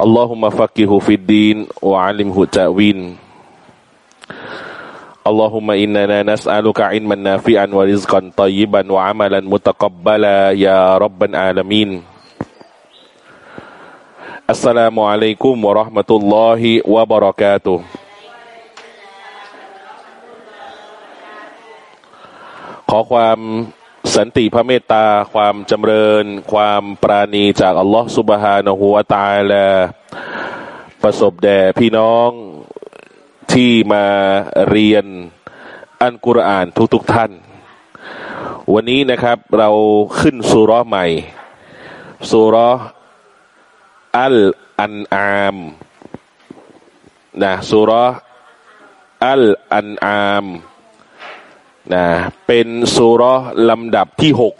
اللهم فقهه في الدين وعلمه التأويل. اللهم إننا نسألك علما نافعا ورزقا طيبا وعملا متقبلا يا رب العالمين. السلام عليكم ورحمة الله وبركاته. خواهم สันติพระเมตตาความจำเริญ ความปราณีจากอัลลอฮฺสุบฮานะฮูวาตาละประสบแด่พี่น้องที่มาเรียนอันกุรอานทุกๆทท่าน วันนี้นะครับเราขึ้นสุรใหม่สุรอัลอันอามนะสุรอัลอันอาม นะเป็นสุรลำดับที่หก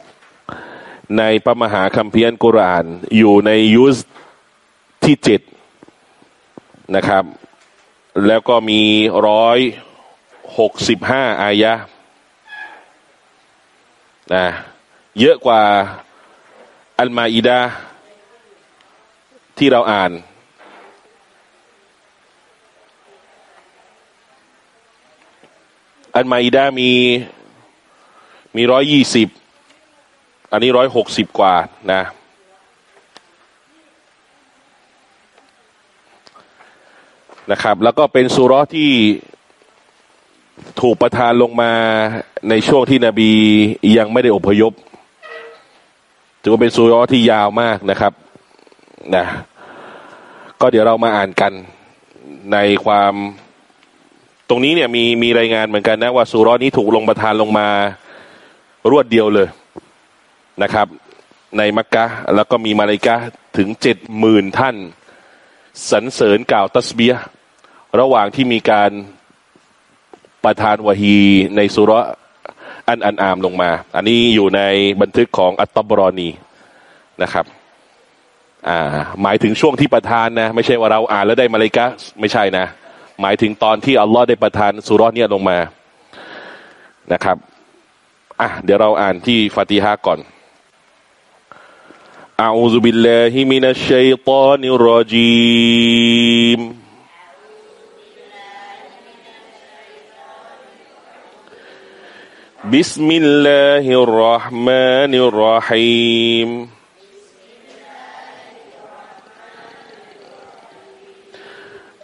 ในพระมหาคัมภีร์กุราน อยู่ในยุสที่เจ็ดนะครับ แล้วก็มีร้อยหกสิบห้าอายะนะเยอะกว่าอัลมาอิดาที่เราอ่าน อันมาอิดามีมีร้อยยี่สิบอันนี้ร้อยหกสิบกว่านะ นะครับ แล้วก็เป็นสุรที่ถูกประทานลงมาในช่วงที่นบียังไม่ได้อพยพถือว่าเป็นสุรที่ยาวมากนะครับนะก็เดี๋ยวเรามาอ่านกันในความ ตรงนี้เนี่ยมีมีรายงานเหมือนกันนะว่าสุร้อนนี้ถูกลงประทานลงมารวดเดียวเลยนะครับ ในมักกะแล้วก็มีมาลายกะถึงเจ็ดหมื่นท่านสรรเสริญกล่าวตัสเบียระหว่างที่มีการประทานวะฮีในสุรอันอันอามลงมา อันนี้อยู่ในบันทึกของอัตตบรอนีนะครับ อ่า หมายถึงช่วงที่ประทานนะ ไม่ใช่ว่าเราอ่านแล้วได้มาลายกะไม่ใช่นะ หมายถึงตอนที่อัลลอฮ์ได้ประทานสุรเนี่ยลงมานะครับอ่ะเดี๋ยวเราอ่านที่ฟาติฮะก่อน أعوذ بالله من الشيطان الرجيم بسم الله الرحمن الرحيم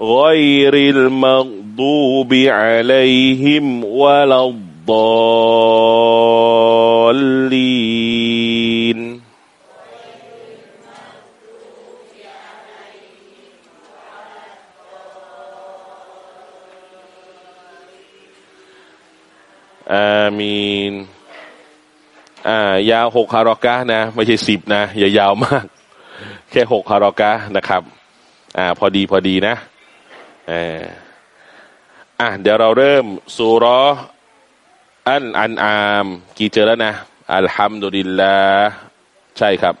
غير المغضوب عليهم ولا الضالين آمين อ่ายาวหกฮารอกะนะ ไม่ใช่สิบนะ อย่ายาวมาก แค่หกฮารอกะนะครับ อ่า พอดีพอดีนะ อ่ะเดี๋ยวเราเริ่มสุรอันอันอาม กี่เจอแล้วนะ อัลฮัมดุลิลลาใช่ครับ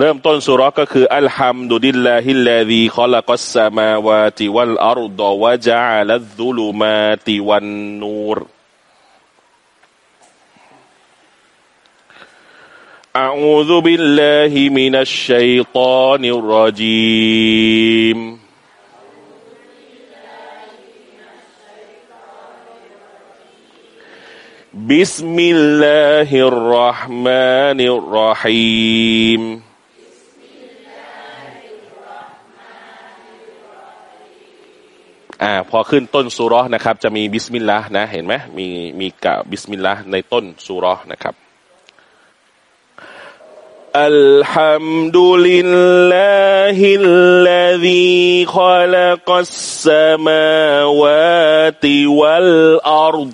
เริ่มต้นสุรก็คืออัลฮัมดุลิลลาฮิลลาดีขลักัสสมาวาติวัลอารุดวะจัลัลซุลุมาติวันนูร أعوذ بالله من الشيطان الرجيم بسم الله الرحمن الرحيم อ่าพอขึ้นต้นสุรนะครับ จะมีบิสมิลลาห์นะ เห็นไหมมีมีกะบิสมิลลาห์ในต้นสุรนะครับ الحمد لله الذي خلق السماوات والأرض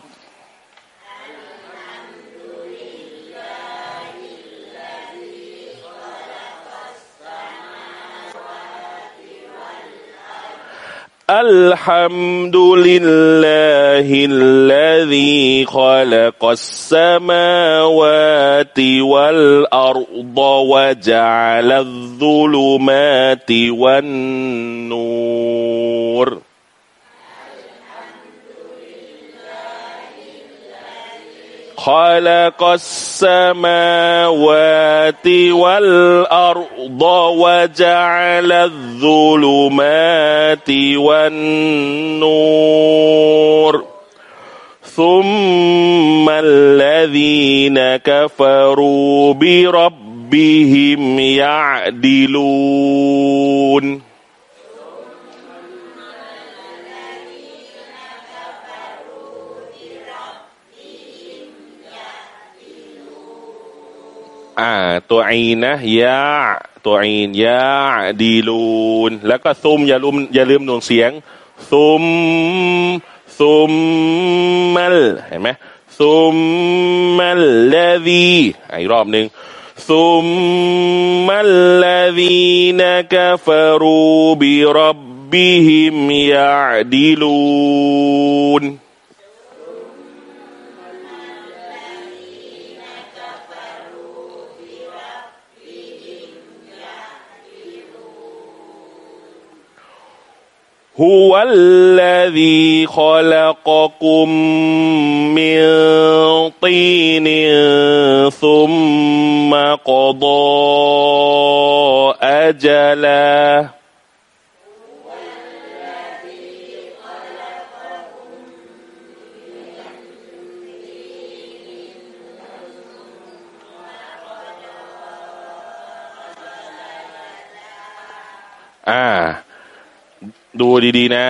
الحمد لله الذي خلق السماوات والأرض وجعل الظلمات والنور خلق السماوات والأرض وجعل الظلمات والنور. ثم الذين كفروا بربهم يعدلون. อ่า ตัวไอนะยะตัวไอนยะดีลูน แล้วก็ซุมอย่าลืมอย่าลืมหน่วงเสียง ซุมซุมมัลเห็นไหมซุมมัลลดีอีกรอบหนึ่งซุมมัลลดีนักฟารูบิรับบิฮิมยาดีลูน هو الذي خلقكم من طين ثم قضى أجلا. آه. ดูดีๆนะ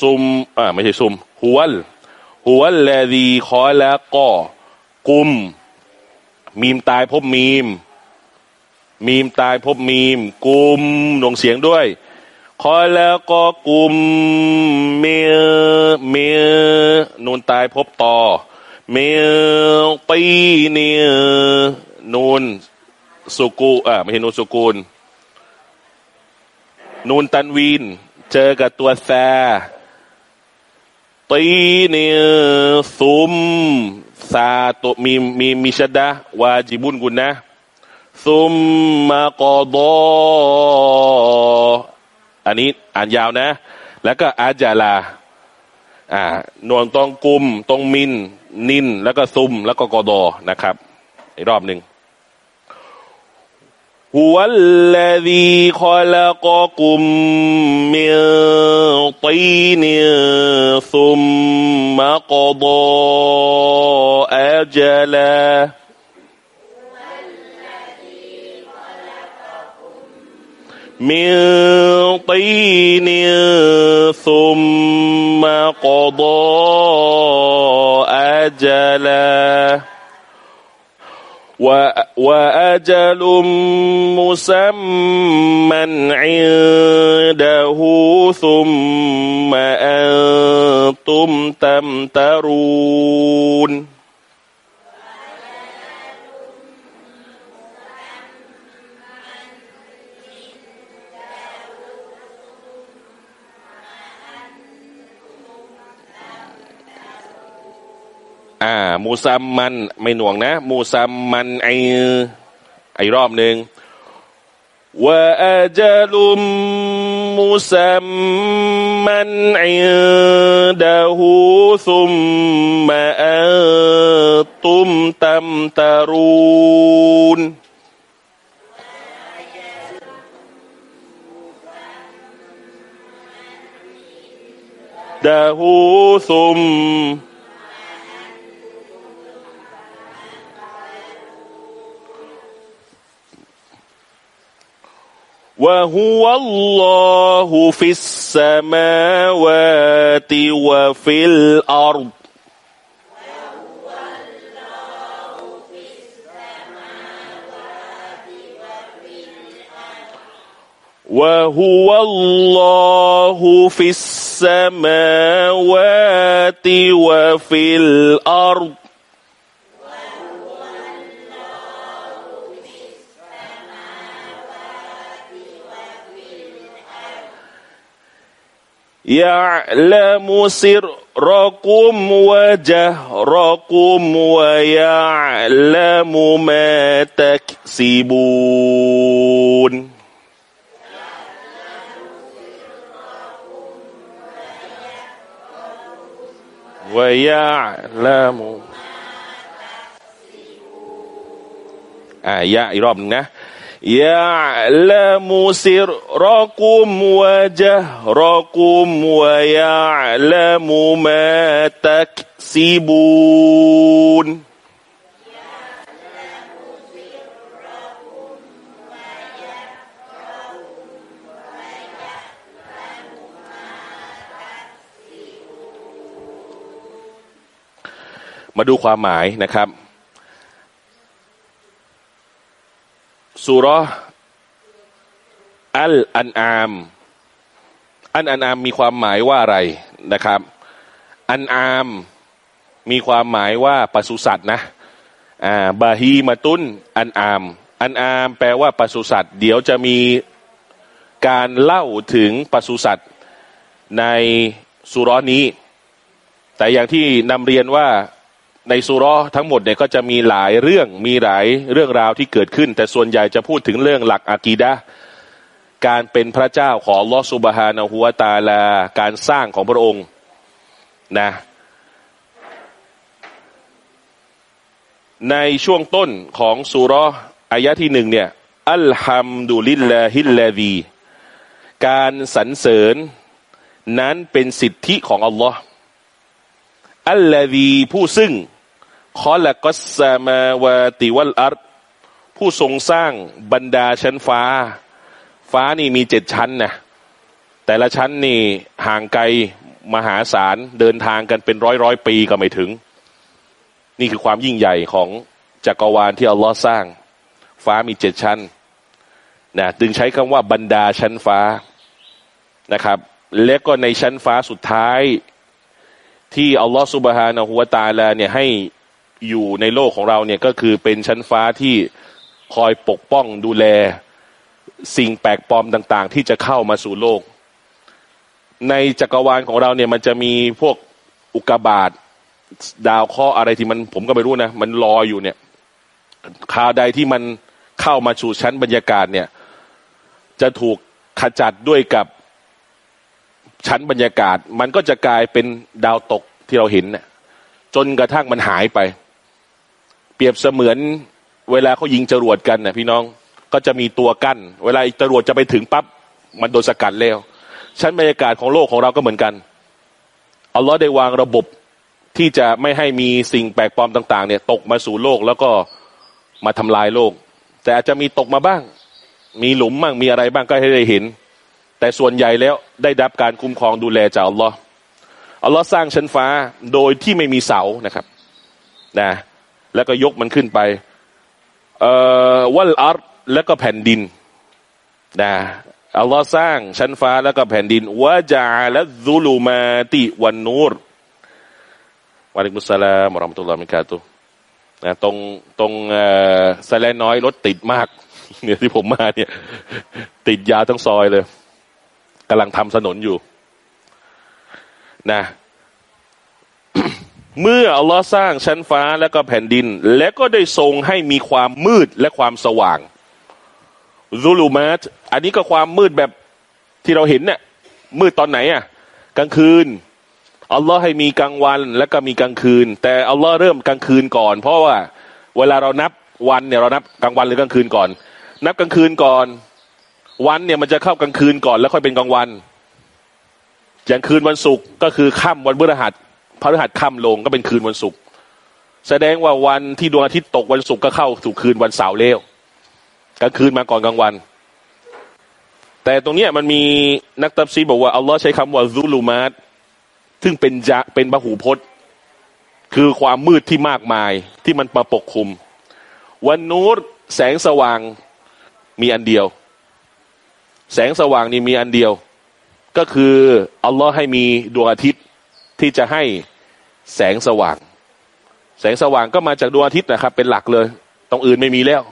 ซุมอ่าไม่ใช่ซุมฮุวลฮุวลแลดีคอแล้วก็กุม มีมตายพบมีม มีมตายพบมีม กุมหนวงเสียงด้วยคอแล้วก็กุมเมเมนูนตายพบต่อเมปีเนนูนสุกูอ่าไม่ใช่นูนสุกูลนูนตันวีน เจอกับตัวแซตีเนีซุมซาตัวมีมีมีชดะวาจิบุนกุนนะซุมมากอดออันนี้อ่านยาวนะ แล้วก็อาจาลาอ่านวงตรงกุมตรงมิน นิน แล้วก็ซุม แล้วก็กอดอนะครับ อีกรอบหนึ่ง هو الذي خلقكم من طين ثم قضى أجلا من طين ثم قضى أجلا وأجل مسمى عنده ثم أنتم تمترون อ่า มูซัมมันไม่หน่วงนะ มูซัมมันไอไอรอบหนึ่งว่าจลุมมูซัมมันไอินดหูซุมมาอตุมตัมตารูนดะหูซุม وهو الله في السماوات وفي الأرض. وهو الله في السماوات وفي الأرض. يعلم سركم وجهركم ويعلم ما تكسبون ويعلم อ่ายะอีกรอบหนึ่งนะ يعلم سركم وجهركم ويعلم ما تكسبونมาดูความหมายนะครับ สุรอัลอันอาม อันอันอามมีความหมายว่าอะไรนะครับ อันอามมีความหมายว่าปศุสัตว์นะอ่าบาฮีมาตุนอันอาม อันอามแปลว่าปศุสัตว์ เดี๋ยวจะมีการเล่าถึงปศุสัตว์ในสุร้อนี้ แต่อย่างที่นำเรียนว่า ในสุรทั้งหมดเนี่ยก็จะมีหลายเรื่องมีหลายเรื่องราวที่เกิดขึ้น แต่ส่วนใหญ่จะพูดถึงเรื่องหลักอะกีดะการเป็นพระเจ้าของลอสุบฮานะฮัวตาลา การสร้างของพระองค์นะในช่วงต้นของสุรอายะที่หนึ่งเนี่ยอัลฮัมดุลิลลาฮิลลาดีการสรรเสริญนั้นเป็นสิทธิของอัลลอฮ์อัลลาดีผู้ซึ่ง คอละกัสซามาวาติวัลอัรผู้ทรงสร้างบรรดาชั้นฟ้า ฟ้านี่มีเจ็ดชั้นนะแต่ละชั้นนี่ห่างไกลมหาศาลเดินทางกันเป็นร้อยร้อยปีก็ไม่ถึง นี่คือความยิ่งใหญ่ของจักรวาลที่อัลลอฮ์สร้าง ฟ้ามีเจ็ดชั้นนะจึงใช้คำว่าบรรดาชั้นฟ้านะครับ และก็ในชั้นฟ้าสุดท้าย ที่อัลลอฮ์สุบฮานะฮุวาตาลาเนี่ยให้ อยู่ในโลกของเราเนี่ยก็คือเป็นชั้นฟ้าที่คอยปกป้องดูแลสิ่งแปลกปลอมต่าง ๆ ที่จะเข้ามาสู่โลก ในจักรวาลของเราเนี่ยมันจะมีพวกอุกกาบาตดาวเคราะห์อะไรที่มันผมก็ไม่รู้นะ มันลอยอยู่เนี่ยคาวใดที่มันเข้ามาสู่ชั้นบรรยากาศเนี่ย จะถูกขจัดด้วยกับชั้นบรรยากาศ มันก็จะกลายเป็นดาวตกที่เราเห็นเนี่ยจนกระทั่งมันหายไป รียบเสมือนเวลาเขายิงจรวดกันน่ะพี่น้องก็จะมีตัวกั้น เวลาจรวดจะไปถึงปั๊บมันโดนสกัดแล้วชั้นบรรยากาศของโลกของเราก็เหมือนกันอัลลอฮ์ได้วางระบบที่จะไม่ให้มีสิ่งแปลกปลอมต่าง ๆ เนี่ย ตกมาสู่โลกแล้วก็มาทำลายโลก แต่อาจจะมีตกมาบ้าง มีหลุมบ้างมีอะไรบ้างก็ให้ได้เห็น แต่ส่วนใหญ่แล้วได้ดับการคุ้มครองดูแลจากอัลลอฮ์อัลลอฮ์สร้างชั้นฟ้าโดยที่ไม่มีเสานะครับนะ แล้วก็ยกมันขึ้นไปเอ่อวัลอาร์แล้วก็แผ่นดินนะอัลลอฮ์สร้างชั้นฟ้าแล้วก็แผ่นดินวะจาละซุลูมาติวันนูรวะลัยกุสลามรอมตุลลอฮ์มิกาตุนะตรงตรงสแลนน้อยรถติดมากเนี่ยที่ผมมาเนี่ย ติดยาวทั้งซอยเลยกำลังทำถนนอยู่ นะ เมื่ออัลลอฮ์สร้างชั้นฟ้าและก็แผ่นดิน และก็ได้ทรงให้มีความมืดและความสว่างซูลูมาตอันนี้ก็ความมืดแบบที่เราเห็นเนี่ยมืดตอนไหนอะกลางคืนอัลลอฮ์ให้มีกลางวันแล้วก็มีกลางคืน แต่อัลลอฮ์เริ่มกลางคืนก่อน เพราะว่าเวลาเรานับวันเนี่ยเรานับกลางวันหรือกลางคืนก่อน นับกลางคืนก่อน วันเนี่ยมันจะเข้ากลางคืนก่อน แล้วค่อยเป็นกลางวันอย่างคืนวันศุกร์ก็คือค่ำวันพฤหัส พฤหัสค่ำลงก็เป็นคืนวันศุกร์แสดงว่าวันที่ดวงอาทิตย์ตกวันศุกร์ก็เข้าสู่คืนวันเสาร์แล้วกลางคืนมาก่อนกลางวัน แต่ตรงนี้มันมีนักตับซีบอกว่าอัลลอฮ์ใช้คำว่าซูลูมาตซึ่งเป็นจะเป็นพหูพจน์ คือความมืดที่มากมายที่มันมาปกคลุม วันนูรแสงสว่างมีอันเดียว แสงสว่างนี่มีอันเดียว ก็คืออัลลอฮ์ให้มีดวงอาทิตย์ที่จะให้ แสงสว่าง แสงสว่างก็มาจากดวงอาทิตย์นะครับ เป็นหลักเลยตรงอื่นไม่มีแล้ว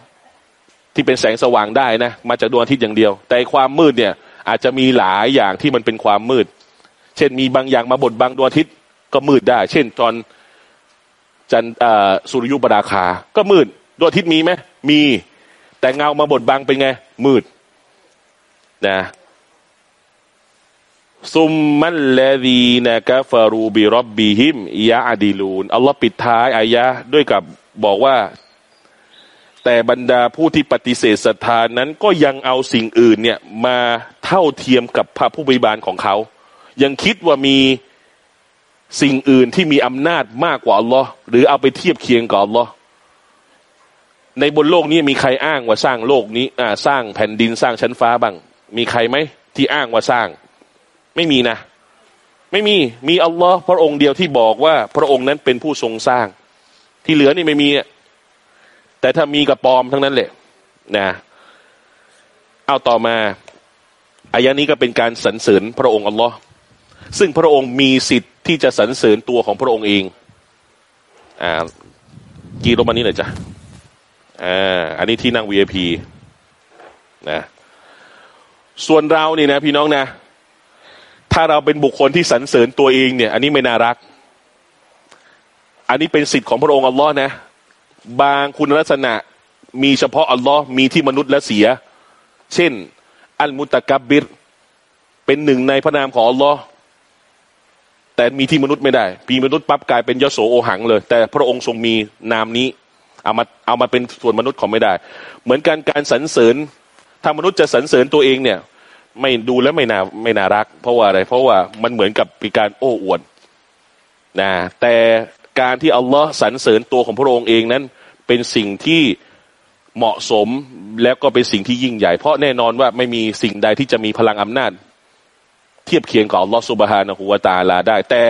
ที่เป็นแสงสว่างได้นะมาจากดวงอาทิตย์อย่างเดียว แต่ความมืดเนี่ย อาจจะมีหลายอย่างที่มันเป็นความมืด เช่นมีบางอย่างมาบดบังดวงอาทิตย์ก็มืดได้ เช่นตอนจันสุริยุปราคา ก็มืดดวงอาทิตย์มีไหมมี แต่เงามาบดบังเป็นไง มืดนะ ซุมมันลดีนะกะฟารูบิรับบีฮิมยะอดีลูนอัลลอฮ์ปิดท้ายอายะด้วยกับบอกว่า แต่บรรดาผู้ที่ปฏิเสธศรัทธานั้นก็ยังเอาสิ่งอื่นเนี่ยมาเท่าเทียมกับพระผู้บริบาลของเขา ยังคิดว่ามีสิ่งอื่นที่มีอำนาจมากกว่าอัลลอฮ์หรือเอาไปเทียบเคียงกับอัลลอฮ์ในบนโลกนี้มีใครอ้างว่าสร้างโลกนี้อ่าสร้างแผ่นดินสร้างชั้นฟ้าบ้าง มีใครไหมที่อ้างว่าสร้าง ไม่มีนะ ไม่มีมีอัลลอฮ์พระองค์เดียวที่บอกว่า พระองค์นั้นเป็นผู้ทรงสร้าง ที่เหลือนี่ไม่มี แต่ถ้ามีกับปอมทั้งนั้นแหละนะเอาต่อมาอายะนี้ก็เป็นการสรรเสริญพระองค์อัลลอฮ์ซึ่งพระองค์มีสิทธิ์ที่จะสรรเสริญตัวของพระองค์เอง อ่ากีรมานี้หน่อยจ้ะอ่าอันนี้ที่นั่ง VIP นะส่วนเรานี่นะ พี่น้องนะ ถ้าเราเป็นบุคคลที่สรรเสริญตัวเองเนี่ย อันนี้ไม่น่ารัก อันนี้เป็นสิทธิ์ของพระองค์อัลลอฮ์นะ บางคุณลักษณะมีเฉพาะอัลลอฮ์มีที่มนุษย์และเสีย เช่น อัลมุตะกับบิรเป็นหนึ่งในพระนามของอัลลอฮ์แต่มีที่มนุษย์ไม่ได้ปีมนุษย์ปั๊บกลายเป็นยโสโอหังเลย แต่พระองค์ทรงมีนามนี้ เอามาเอามาเป็นส่วนมนุษย์ของไม่ได้ เหมือนกันการสรรเสริญถ้ามนุษย์จะสรรเสริญตัวเองเนี่ย ไม่ดูแล้วไม่น่าไม่น่ารัก เพราะว่าอะไร เพราะว่ามันเหมือนกับเป็นการโอ้อวดนะแต่การที่อัลลอฮ์สรรเสริญตัวของพระองค์เองนั้น เป็นสิ่งที่เหมาะสมแล้วก็เป็นสิ่งที่ยิ่งใหญ่ เพราะแน่นอนว่าไม่มีสิ่งใดที่จะมีพลังอำนาจ เทียบเคียงกับอัลลอฮ์สุบฮานะฮูวาตาลาได้ แต่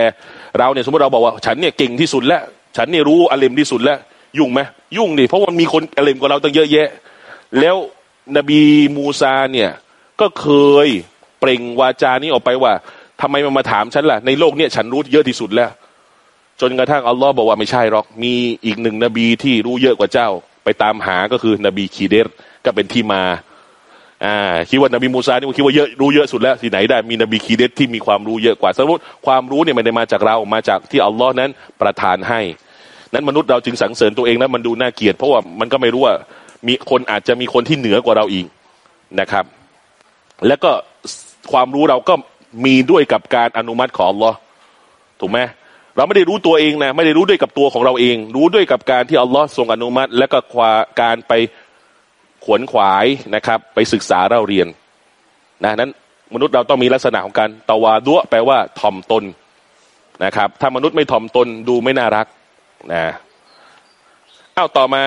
เราเนี่ยสมมติเราบอกว่า ฉันเนี่ยเก่งที่สุดแล้ว ฉันเนี่ยรู้อเลมที่สุดแล้ว ยุ่งไหมยุ่งดิเพราะว่ามีคนอเลมกว่าเราตั้งเยอะแยะ แล้วนบีมูซาเนี่ย ก็เคยเปล่งวาจานี้ออกไปว่าทำไมมันมาถามฉันล่ะ ในโลกเนี้ยฉันรู้เยอะที่สุดแล้ว จนกระทั่งอัลลอฮ์บอกว่าไม่ใช่หรอก มีอีกหนึ่งนบีที่รู้เยอะกว่าเจ้า ไปตามหาก็คือนบีคีเดรก็เป็นที่มาอ่าคิดว่านบีมูซานี่คิดว่าเยอะรู้เยอะสุดแล้วที่ไหนได้มีนบีคีเดรที่มีความรู้เยอะกว่าสมมติความรู้เนี่ยไม่ได้มาจากเรามาจากที่อัลลอฮ์นั้นประทานให้ นั้นมนุษย์เราจึงสังเสริญตัวเองแล้วมันดูน่าเกลียดเพราะว่ามันก็ไม่รู้ว่ามีคนอาจจะมีคนที่เหนือกว่าเราอีกนะครับ แล้วก็ความรู้เราก็มีด้วยกับการอนุมัติของอัลลอฮ์ถูกไหมเราไม่ได้รู้ตัวเองนะไม่ได้รู้ด้วยกับตัวของเราเอง รู้ด้วยกับการที่อัลลอฮ์ทรงอนุมัติ และก็การไปขวนขวายนะครับ ไปศึกษาเราเรียนนะนั้นมนุษย์เราต้องมีลักษณะของการตวาดุแปลว่าถ่อมตนนะครับ ถ้ามนุษย์ไม่ถ่อมตนดูไม่น่ารักนะอ้าวต่อมา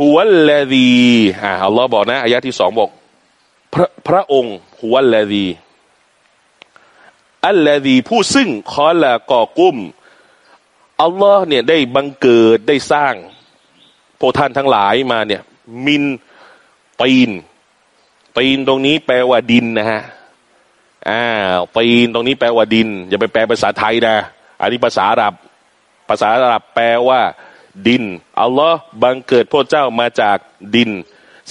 หัวลดีอ่าอัลลอฮ์บอกนะอายะที่สองบอก พระพระองค์หัวลดีอัลลดีผู้ซึ่งคอละก่อกุ้มอัลลอฮ์เนี่ยได้บังเกิดได้สร้างพวกท่านทั้งหลายมาเนี่ย มินปีนปีนตรงนี้แปลว่าดินนะฮะอ่าปีนตรงนี้แปลว่าดิน อย่าไปแปลภาษาไทยนะอันนี้ภาษาอาหรับ ภาษาอาหรับแปลว่า ดินอัลลอฮ์บังเกิดพระเจ้ามาจากดิน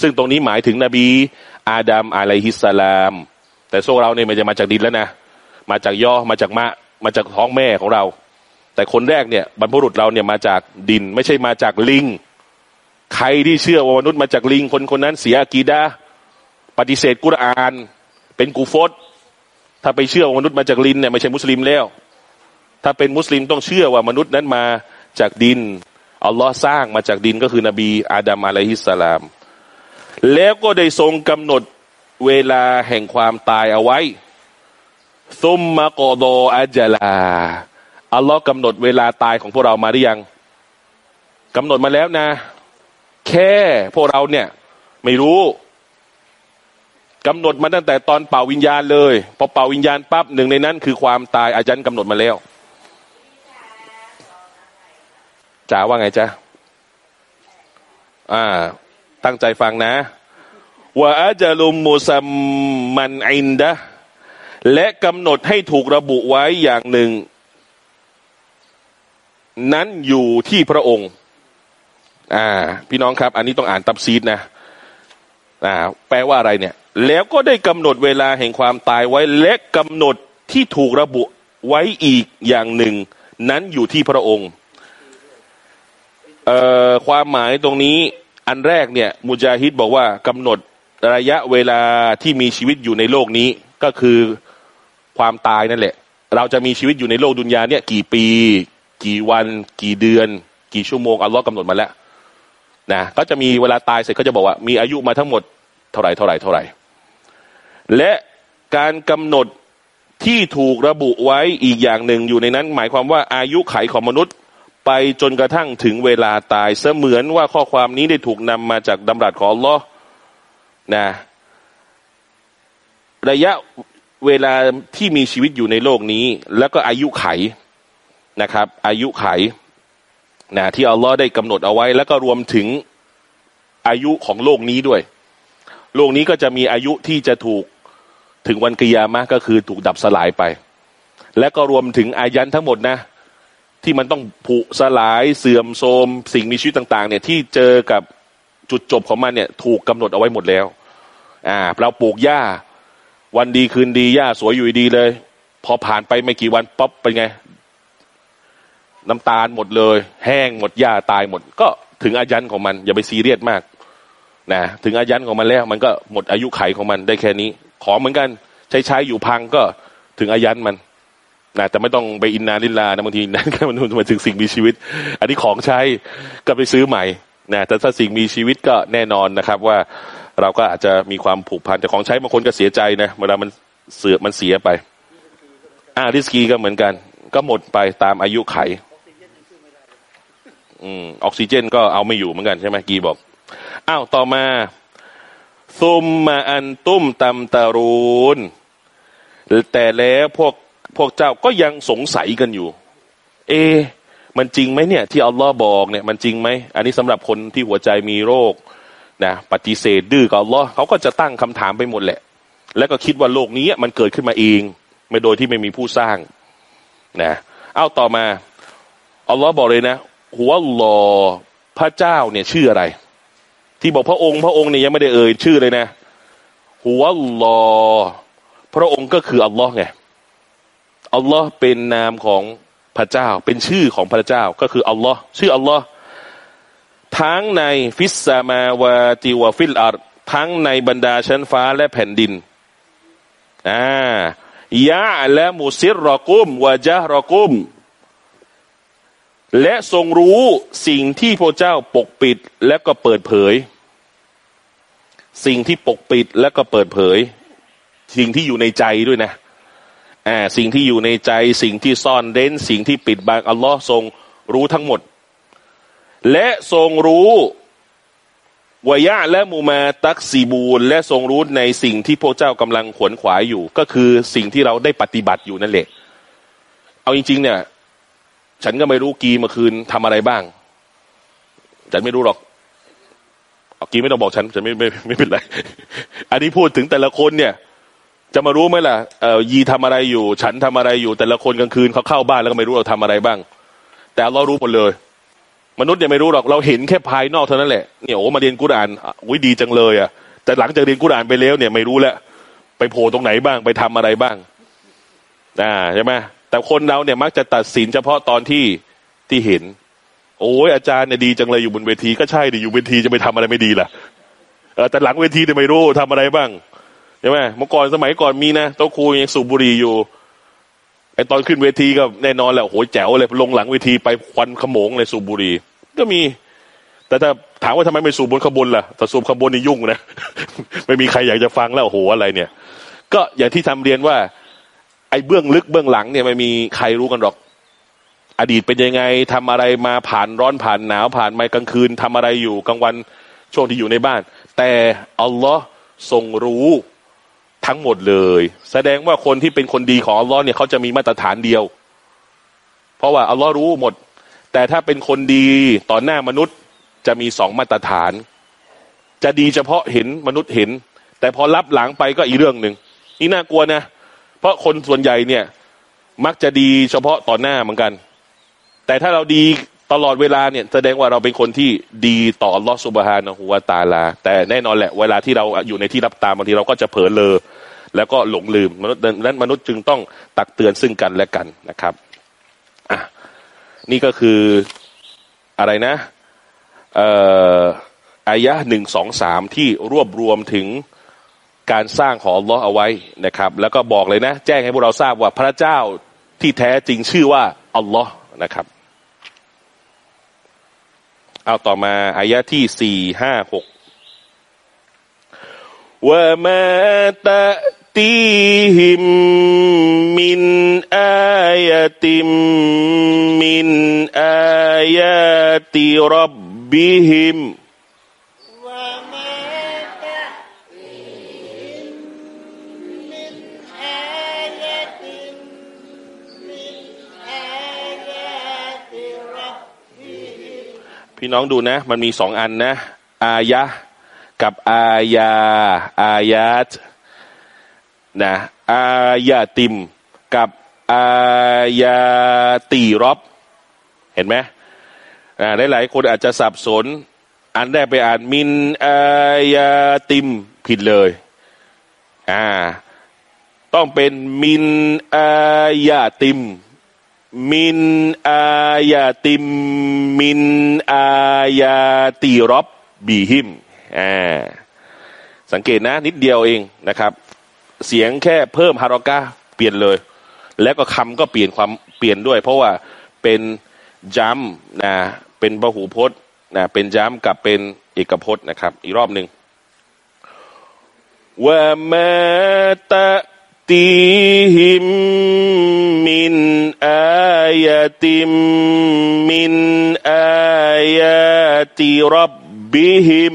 ซึ่งตรงนี้หมายถึงนบี อาดัมอะลัยฮิสสลาม แต่โซ่เราเนี่ยมันจะมาจากดินแล้วนะ มาจากย่อมาจากมะมาจากท้องแม่ของเรา แต่คนแรกเนี่ยบรรพบุรุษเราเนี่ยมาจากดิน ไม่ใช่มาจากลิง ใครที่เชื่อว่ามนุษย์มาจากลิงคนคนนั้นเสียกีดาปฏิเสธกุรอาน เป็นกูฟตถ้าไปเชื่อว่ามนุษย์มาจากลินเนี่ยไม่ใช่มุสลิมแล้ว ถ้าเป็นมุสลิมต้องเชื่อว่ามนุษย์นั้นมาจากดินอัลลอฮ์สร้างมาจากดินก็คือนบีอาดัมอะลัยฮิสสลาม แล้วก็ได้ทรงกำหนดเวลาแห่งความตายเอาไว้ซุมมะกอโดอัจลา อัลลอฮ์กำหนดเวลาตายของพวกเรามาหรือยังกำหนดมาแล้วนะ แค่พวกเราเนี่ย ไม่รู้กำหนดมาตั้งแต่ตอนเป่าวิญญาณเลยพอเป่าวิญญาณปั๊บหนึ่งในนั้น คือความตายอาจารย์กำหนดมาแล้วจ๋าว่าไงจ๊ะอ่า ตั้งใจฟังนะว่าอาจาลุมมุซัมมันอินดะและกำหนดให้ถูกระบุไว้อย่างหนึ่ง นั้นอยู่ที่พระองค์ อ่า พี่น้องครับ อันนี้ต้องอ่านตับซีดนะ อ่า แปลว่าอะไรเนี่ย แล้วก็ได้กำหนดเวลาแห่งความตายไว้ และกำหนดที่ถูกระบุไว้อีกอย่างหนึ่ง นั้นอยู่ที่พระองค์ เอ่อ ความหมายตรงนี้ อันแรกเนี่ยมุจาฮิดบอกว่ากำหนดระยะเวลาที่มีชีวิตอยู่ในโลกนี้ก็คือความตายนั่นแหละ เราจะมีชีวิตอยู่ในโลกดุนยาเนี่ยกี่ปี กี่วัน กี่เดือน กี่ชั่วโมงอัลลอฮ์กำหนดมาแล้วนะก็จะมีเวลาตายเสร็จก็จะบอกว่า มีอายุมาทั้งหมดเท่าไหร่เท่าไหร่เท่าไหร่ และการกำหนดที่ถูกระบุไว้อีกอย่างหนึ่งอยู่ในนั้น หมายความว่าอายุไขของมนุษย์ ไปจนกระทั่งถึงเวลาตาย เสมือนว่าข้อความนี้ได้ถูกนำมาจากดำรัสของอัลลอฮ์นะระยะเวลาที่มีชีวิตอยู่ในโลกนี้ แล้วก็อายุไขนะครับ อายุไขนะที่อัลลอฮ์ได้กำหนดเอาไว้ แล้วก็รวมถึงอายุของโลกนี้ด้วย โลกนี้ก็จะมีอายุที่จะถูกถึงวันกิยามะก็คือถูกดับสลายไป และก็รวมถึงอายันทั้งหมดนะ ที่มันต้องผุสลายเสื่อมโทรมสิ่งมีชีวิตต่าง ๆ เนี่ยที่เจอกับจุดจบของมันเนี่ย ถูกกำหนดเอาไว้หมดแล้ว อ่า เราปลูกหญ้า วันดีคืนดีหญ้าสวยอยู่ดีเลย พอผ่านไปไม่กี่วันป๊อปเป็นไง น้ำตาลหมดเลย แห้งหมดหญ้าตายหมด ก็ถึงอายันของมัน อย่าไปซีเรียสมากนะถึงอายันของมันแล้ว มันก็หมดอายุไขของมันได้แค่นี้ ขอเหมือนกัน ใช้ใช้อยู่พังก็ถึงอายันมัน นะแต่ไม่ต้องไปอินนาลิลานะบางทีนั่นก็มันมาถึงสิ่งมีชีวิต อันนี้ของใช้ก็ไปซื้อใหม่นะแต่ถ้าสิ่งมีชีวิตก็แน่นอนนะครับว่าเราก็อาจจะมีความผูกพันแต่ของใช้บางคนก็เสียใจนะเวลามันเสือมันเสียไปอ่าริสกีก็เหมือนกัน ก็หมดไปตามอายุไขอืมออกซิเจนก็เอาไม่อยู่เหมือนกันใช่ไหมกีบอกอ้าวต่อมาซุมมาอันตุ้มตำตารูนแต่แล้วพวก พวกเจ้าก็ยังสงสัยกันอยู่ เอ มันจริงไหมเนี่ย ที่อัลลอฮ์บอกเนี่ยมันจริงไหมอันนี้สำหรับคนที่หัวใจมีโรคนะปฏิเสธดื้อกับอัลลอฮ์เขาก็จะตั้งคำถามไปหมดแหละ แล้วก็คิดว่าโลกนี้มันเกิดขึ้นมาเองไม่โดยที่ไม่มีผู้สร้างนะเอาต่อมาอัลลอฮ์บอกเลยนะหัวลอพระเจ้าเนี่ยชื่ออะไร ที่บอกพระองค์พระองค์เนี่ยยังไม่ได้เอ่ยชื่อเลยนะهو الله พระองค์ก็คืออัลลอฮ์ไง อัลลอฮ์เป็นนามของพระเจ้า เป็นชื่อของพระเจ้า ก็คืออัลลอฮ์ชื่ออัลลอฮ์ทั้งในفي السماوات وفي الأرضั้งในบรรดาชั้นฟ้าและแผ่นดินอ่า يعلم سركم وجهركم และทรงรู้สิ่งที่พระเจ้าปกปิดและก็เปิดเผย สิ่งที่ปกปิดและก็เปิดเผย สิ่งที่อยู่ในใจด้วยนะ อ่าสิ่งที่อยู่ในใจสิ่งที่ซ่อนเร้น สิ่งที่ปิดบังอัลลอฮ์ทรงรู้ทั้งหมด และทรงรู้วยะและมูมาตักซีบูล และทรงรู้ในสิ่งที่พวกเจ้ากำลังขวนขวายอยู่ ก็คือสิ่งที่เราได้ปฏิบัติอยู่นั่นแหละ เอาจริง ๆ เนี่ย ฉันก็ไม่รู้กีเมื่อคืนทำอะไรบ้าง ฉันไม่รู้หรอกกีไม่ต้องบอกฉันฉันไม่ไม่ไม่เป็นไร อันนี้พูดถึงแต่ละคนเนี่ย จะมารู้ไหมล่ะเออยีทำอะไรอยู่ ฉันทำอะไรอยู่ แต่ละคนกลางคืนเขาเข้าบ้านแล้วก็ไม่รู้เราทำอะไรบ้าง แต่เรารู้หมดเลย มนุษย์เนี่ยไม่รู้หรอกเราเห็นแค่ภายนอกเท่านั้นแหละเนี่ยโอ้มาเรียนกุรานอุ้ยดีจังเลยอะแต่หลังจากเรียนกุรานไปแล้วเนี่ยไม่รู้แล้วไปโผล่ตรงไหนบ้างไปทำอะไรบ้างอ่าใช่ไหมแต่คนเราเนี่ยมักจะตัดสินเฉพาะตอนที่ที่เห็น โอ้ยอาจารย์เนี่ยดีจังเลยอยู่บนเวทีก็ใช่ดิอยู่เวทีจะไปทำอะไรไม่ดีล่ะเออแต่หลังเวทีเนี่ยไม่รู้ทำอะไรบ้าง ใช่ไหมเมื่อก่อนสมัยก่อนมีนะโต๊ะครูยังสูบบุหรี่อยู่ไอตอนขึ้นเวทีก็แน่นอนแหละโหแจ๋วเลยลงหลังเวทีไปควันขโมงเลยสูบบุหรี่ก็มี แต่ถ้าถามว่าทำไมไม่สูบบนขบวนล่ะแต่สูบขบวนนี่ยุ่งนะไม่มีใครอยากจะฟังแล้วโหอะไรเนี่ย ก็อย่างที่ทำเรียนว่า ไอ้เบื้องลึกเบื้องหลังเนี่ยไม่มีใครรู้กันหรอก อดีตเป็นยังไงทำอะไรมาผ่านร้อนผ่านหนาวผ่านไม่กลางคืนทำอะไรอยู่กลางวันช่วงที่อยู่ในบ้าน แต่อัลลอฮ์ทรงรู้ ทั้งหมดเลย แสดงว่าคนที่เป็นคนดีของอัลลอฮ์เนี่ยเขาจะมีมาตรฐานเดียว เพราะว่าอัลลอฮ์รู้หมด แต่ถ้าเป็นคนดีต่อหน้ามนุษย์จะมีสองมาตรฐาน จะดีเฉพาะเห็นมนุษย์เห็น แต่พอรับหลังไปก็อีกเรื่องหนึ่งนี่น่ากลัวนะ เพราะคนส่วนใหญ่เนี่ย มักจะดีเฉพาะต่อหน้าเหมือนกัน แต่ถ้าเราดีตลอดเวลาเนี่ยแสดงว่าเราเป็นคนที่ดีต่อลอสุบฮานะฮูวาตาลา แต่แน่นอนแหละ เวลาที่เราอยู่ในที่รับตาบางทีเราก็จะเผลอเลอ แล้วก็หลงลืมมนุษย์นั้นมนุษย์จึงต้องตักเตือนซึ่งกันและกันนะครับอะนี่ก็คืออะไรนะเอ่ออายะหนึ่งสองสามที่รวบรวมถึงการสร้างของอัลลอฮ์เอาไว้นะครับ แล้วก็บอกเลยนะ แจ้งให้พวกเราทราบว่าพระเจ้าที่แท้จริงชื่อว่าอัลลอฮ์นะครับ เอาต่อมาอายะที่สี่ห้าหกว่ามาตะ ตีหิมมินอายะติมมินอายะติรับบิหิม وما تأتيهم من آية من آيات ربهم พี่น้องดูนะ มันมีสองอันนะ อายะกับอายา อายาต นะอายาติมกับอายาตีรอบเห็นไหมอ่าหลายๆคนอาจจะสับสน อันแรกไปอ่านมินอายาติมผิดเลยอ่าต้องเป็นมินอายาติม มินอายาติม มินอายาตีรอบบีหิมอ่าสังเกตนะนิดเดียวเองนะครับ เสียงแค่เพิ่มฮารอกาเปลี่ยนเลย แล้วก็คำก็เปลี่ยนความเปลี่ยนด้วย เพราะว่าเป็นจัมนะเป็นพหูพจน์นะเป็นจัมกับเป็นเอกพจน์นะครับ อีกรอบหนึ่งว่ามาตะตีหิมมินอายะติมมินอายะติรับบิหิม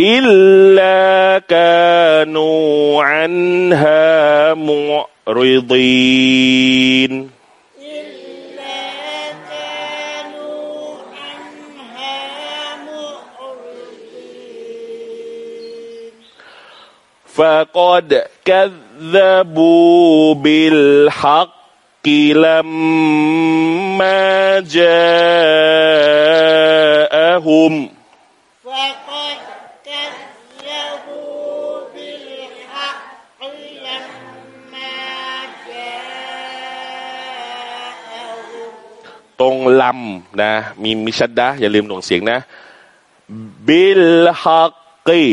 إلا كانوا عنها معرضين. إلا كانوا عنها معرضين. فقد كذبوا بالحق لما جاءهم. ตรงลำนะ มีมิชัดดะอย่าลืมหน่วงเสียงนะ บิลฮักกี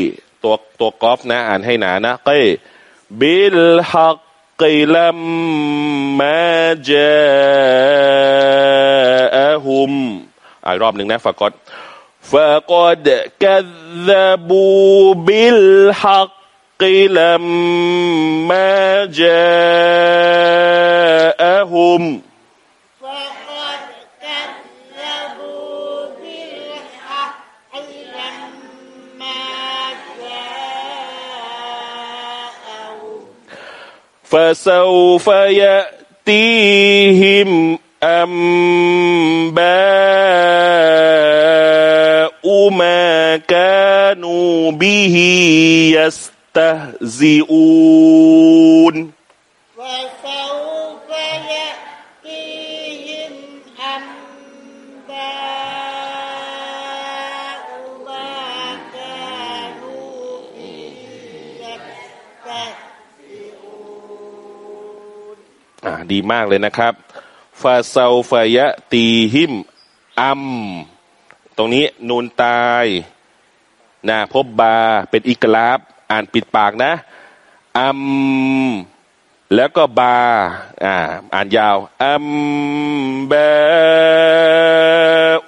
ตัวตัวกอฟนะ อ่านให้หนานะกีบิลฮักกีลัมมาจาฮุมอ่านรอบหนึ่งนะฝากกด فقد كذبوا بالحق لما جاءهم فسوف يأتيهم أنباء ما كانوا به يستهزئون. ดีมากเลยนะครับฟาเซาฟายะตีหิมอัม ตรงนี้นูนตายนะพบบาเป็นอิกลาบอ่านปิดปากนะ อัม แล้วก็บาอ่าอ่านยาว อัมบา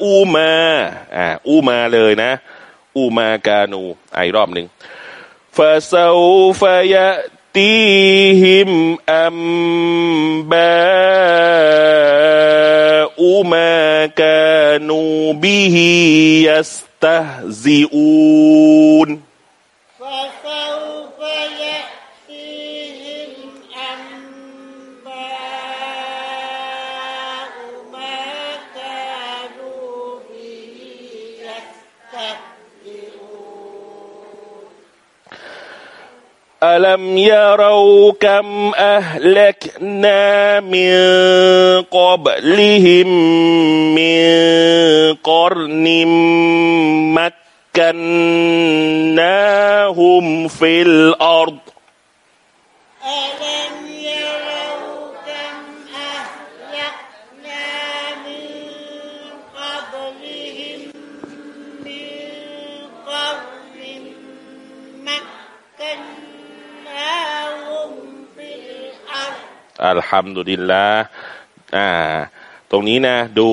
อูมาอ่าอูมาเลยนะ อูมากานูไอะอีกรอบหนึ่งฟาเซาฟายะ ตีหิมอัมบ ألم يروا كم أهلكنا من قبلهم من قرن مكناهم في الأرض อัลฮัมดุลิลละอ่า ตรงนี้นะ ดู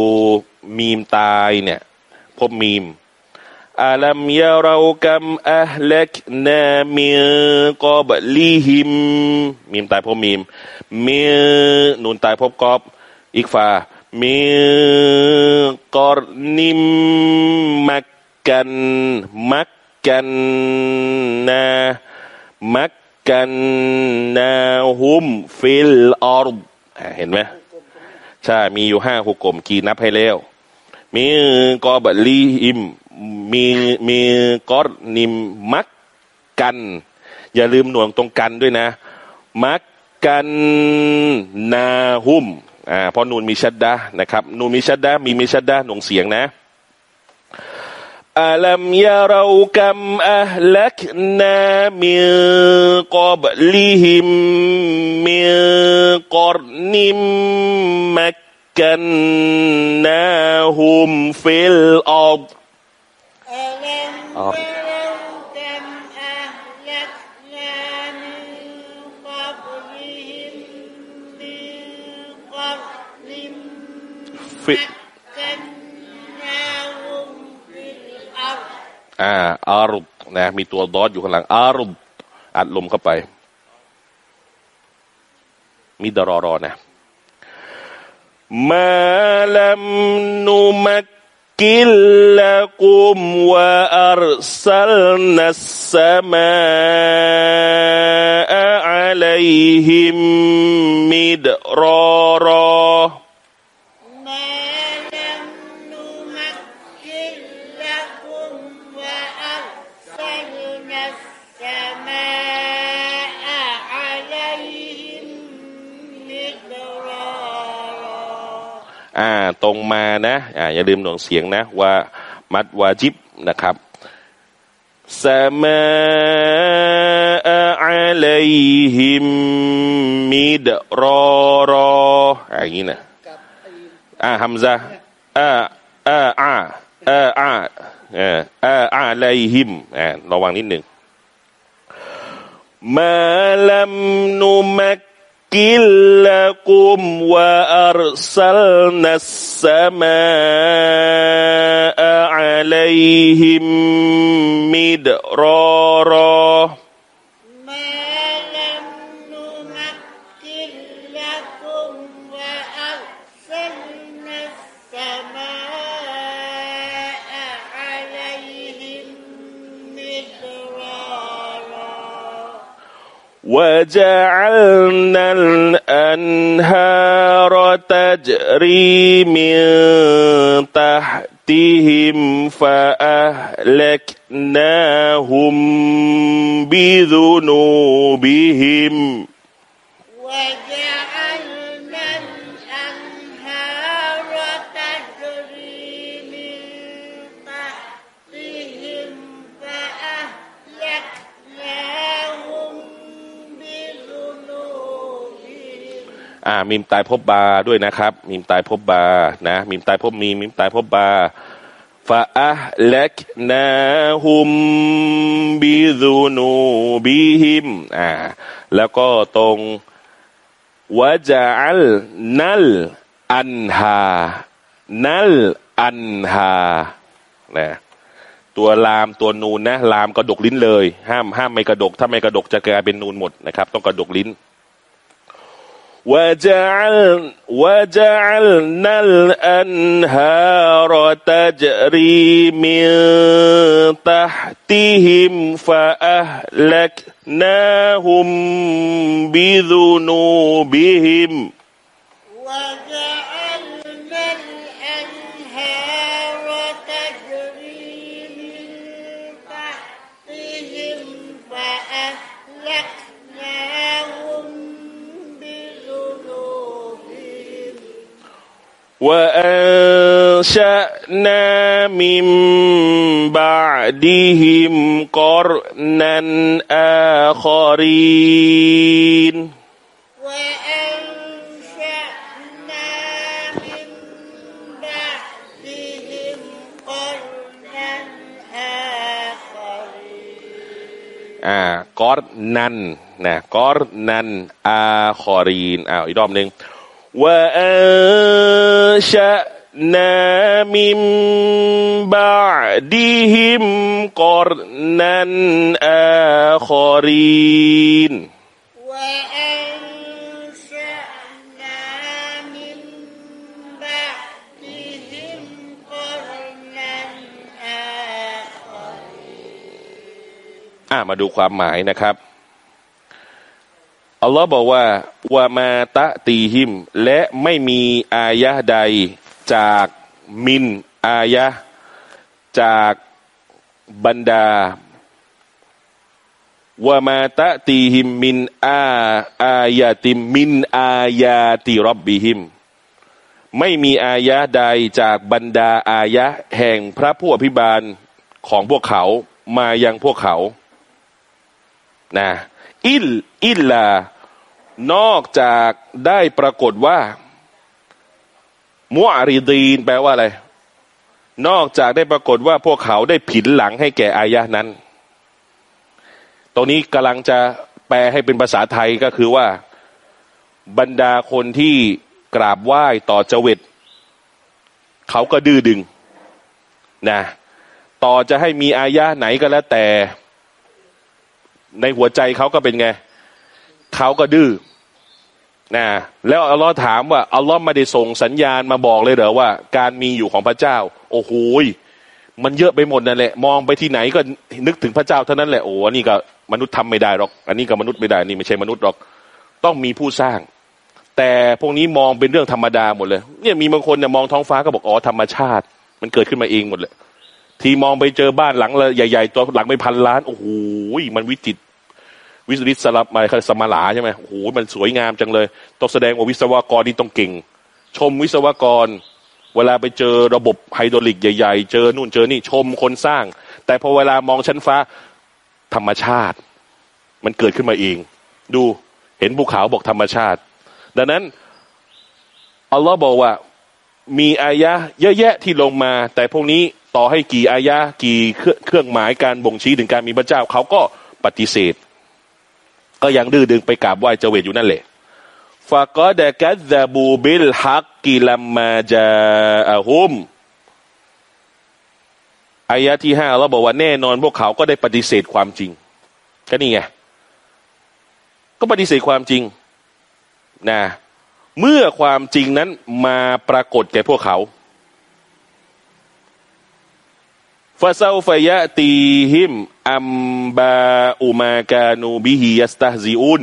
มีมตายเนี่ย พบมีมอาลัมยาเรากัมอัลลักนามิกอบลิฮิม มีมตายพบมีมมีนูนตายพบกอบอีกฟามีกอรนิมมักกัน มักกันนามัก กันนาฮุมฟิลอารดอ่าเห็นไหมใช่ มีอยู่ห้าหุกกลมกี่นับให้แล้ว มีกอบลีอิม มีมีกอรนิมมักกัน อย่าลืมหน่วงตรงกันด้วยนะ มักกันนาฮุมอ่าเพราะนูนมีชัดดะนะครับ นูนมีชัดดะมีมีชัดดะหน่วงเสียงนะ ألم يروا كم أهلكنا من قبلهم من قرن مكناهم في الأرض ألم อ่าอารดนะมีตัวดอดอยู่ข้างหลังอารดอัดลมเข้าไป มีดรอรอนะมาลัมนุมักกิลละกุ ตรงมานะอ่าอย่าลืมหน่วงเสียงนะว่ามัดวาจิบนะครับสมอาลัยฮิมมิดรอรออย่างนี้นะอ่าฮัมซาอ่าอ่าอ่าอ่าอ่าอ่าลัยฮิมอ่าระวังนิดหนึ่งมาลัมนุมัก لكم وأرسلنا السماء عليهم مدرارا وجعلنا الأنهار تجري من تحتهم فأهلكناهم بذنوبهم. وجعلنا อ่ามีมตายพบบาด้วยนะครับ มีมตายพบบานะมีมตายพบมีมีมตายพบบาฟาอะลักนาฮุมบิซูนูบิฮิมอ่าแล้วก็ตรงวะจัลนัลอันฮานัลอันฮานะตัวลามตัวนูนนะลามกระดกลิ้นเลย ห้ามห้ามไม่กระดก ถ้าไม่กระดกจะกลายเป็นนูนหมดนะครับ ต้องกระดกลิ้น وجعل وجعلنا الأنهار تجري من تحتهم فأهلكناهم بذنوبهم. وجعلنا وأنشأنا من بعدهم قرنا آخرين وأنشأنا من بعدهم قرنا آخرين อ่ากอรนันนะกอรนันอาคอรีนอ้าวอีกรอบหนึ่ง ว่าอันชะนามิมบาดิฮิมกอรนันอาคอรีน وأنشأنا من بعدهم قرنا آخرين อ่ามาดูความหมายนะครับ อัลลอฮ์บอกว่าว่ามาตะตีหิม และไม่มีอายะใดจากมินอายะจากบรรดาว่ามาตะตีหิมมินอาอายาติมมินอายาติรับบิหิม ไม่มีอายะใดจากบรรดาอายะแห่งพระผู้อภิบาลของพวกเขามายังพวกเขา นะ อิลอิลลา นอกจากได้ปรากฏว่า มุอาริดีนแปลว่าอะไร นอกจากได้ปรากฏว่าพวกเขาได้ผินหลังให้แก่อายะนั้น ตรงนี้กำลังจะแปลให้เป็นภาษาไทยก็คือว่า บรรดาคนที่กราบไหว้ต่อเจวิตเขาก็ดื้อดึงนะต่อจะให้มีอายะไหนก็แล้วแต่ ในหัวใจเขาก็เป็นไง เขาก็ดื้อ นะแล้วอัลลอฮ์ถามว่าอัลลอฮ์ไม่ได้ส่งสัญญาณมาบอกเลยเหรอว่า การมีอยู่ของพระเจ้า โอ้โหมันเยอะไปหมดนั่นแหละ มองไปที่ไหนก็นึกถึงพระเจ้าเท่านั้นแหละโอ้อันนี้ก็มนุษย์ทำไม่ได้หรอก อันนี้ก็มนุษย์ไม่ได้นี่ไม่ใช่มนุษย์หรอก ต้องมีผู้สร้าง แต่พวกนี้มองเป็นเรื่องธรรมดาหมดเลย เนี่ยมีบางคนเนี่ยมองท้องฟ้าก็บอกอ๋อธรรมชาติ มันเกิดขึ้นมาเองหมดเลย ทีมองไปเจอบ้านหลังละใหญ่ๆตัวหลังไม่พันล้านโอ้โหมันวิจิต ร พิสดารสลับมาเขาสมาลาใช่ไหมโอ้โหมันสวยงามจังเลย ต้องแสดงว่าวิศวกรนี่ต้องเก่ง ชมวิศวกร เวลาไปเจอระบบไฮดรอลิกใหญ่ ๆ เจอนู่นเจอนี่ชมคนสร้าง แต่พอเวลามองชั้นฟ้าธรรมชาติ มันเกิดขึ้นมาเอง ดูเห็นภูเขาบอกธรรมชาติ ดังนั้นอัลลอฮ์บอกว่ามีอายะเยอะแยะที่ลงมา แต่พวกนี้ต่อให้กี่อายะกี่เครื่องเครื่องหมายการบ่งชี้ถึงการมีพระเจ้าเขาก็ปฏิเสธ ก็ยังดื้อดึงไปกราบไหว้เจเวตอยู่นั่นแหละฟะกอดกัซะบูบิลฮักกิลัมมาจาอะฮุมอายะที่ห้าเราบอกว่าแน่นอนพวกเขาก็ได้ปฏิเสธความจริง ก็นี่ไง ก็ปฏิเสธความจริงนะเมื่อความจริงนั้นมาปรากฏแก่พวกเขา ฟาซาฟยะตีหิมอัมบาอุมากานูบิฮิยัสตาซิอุน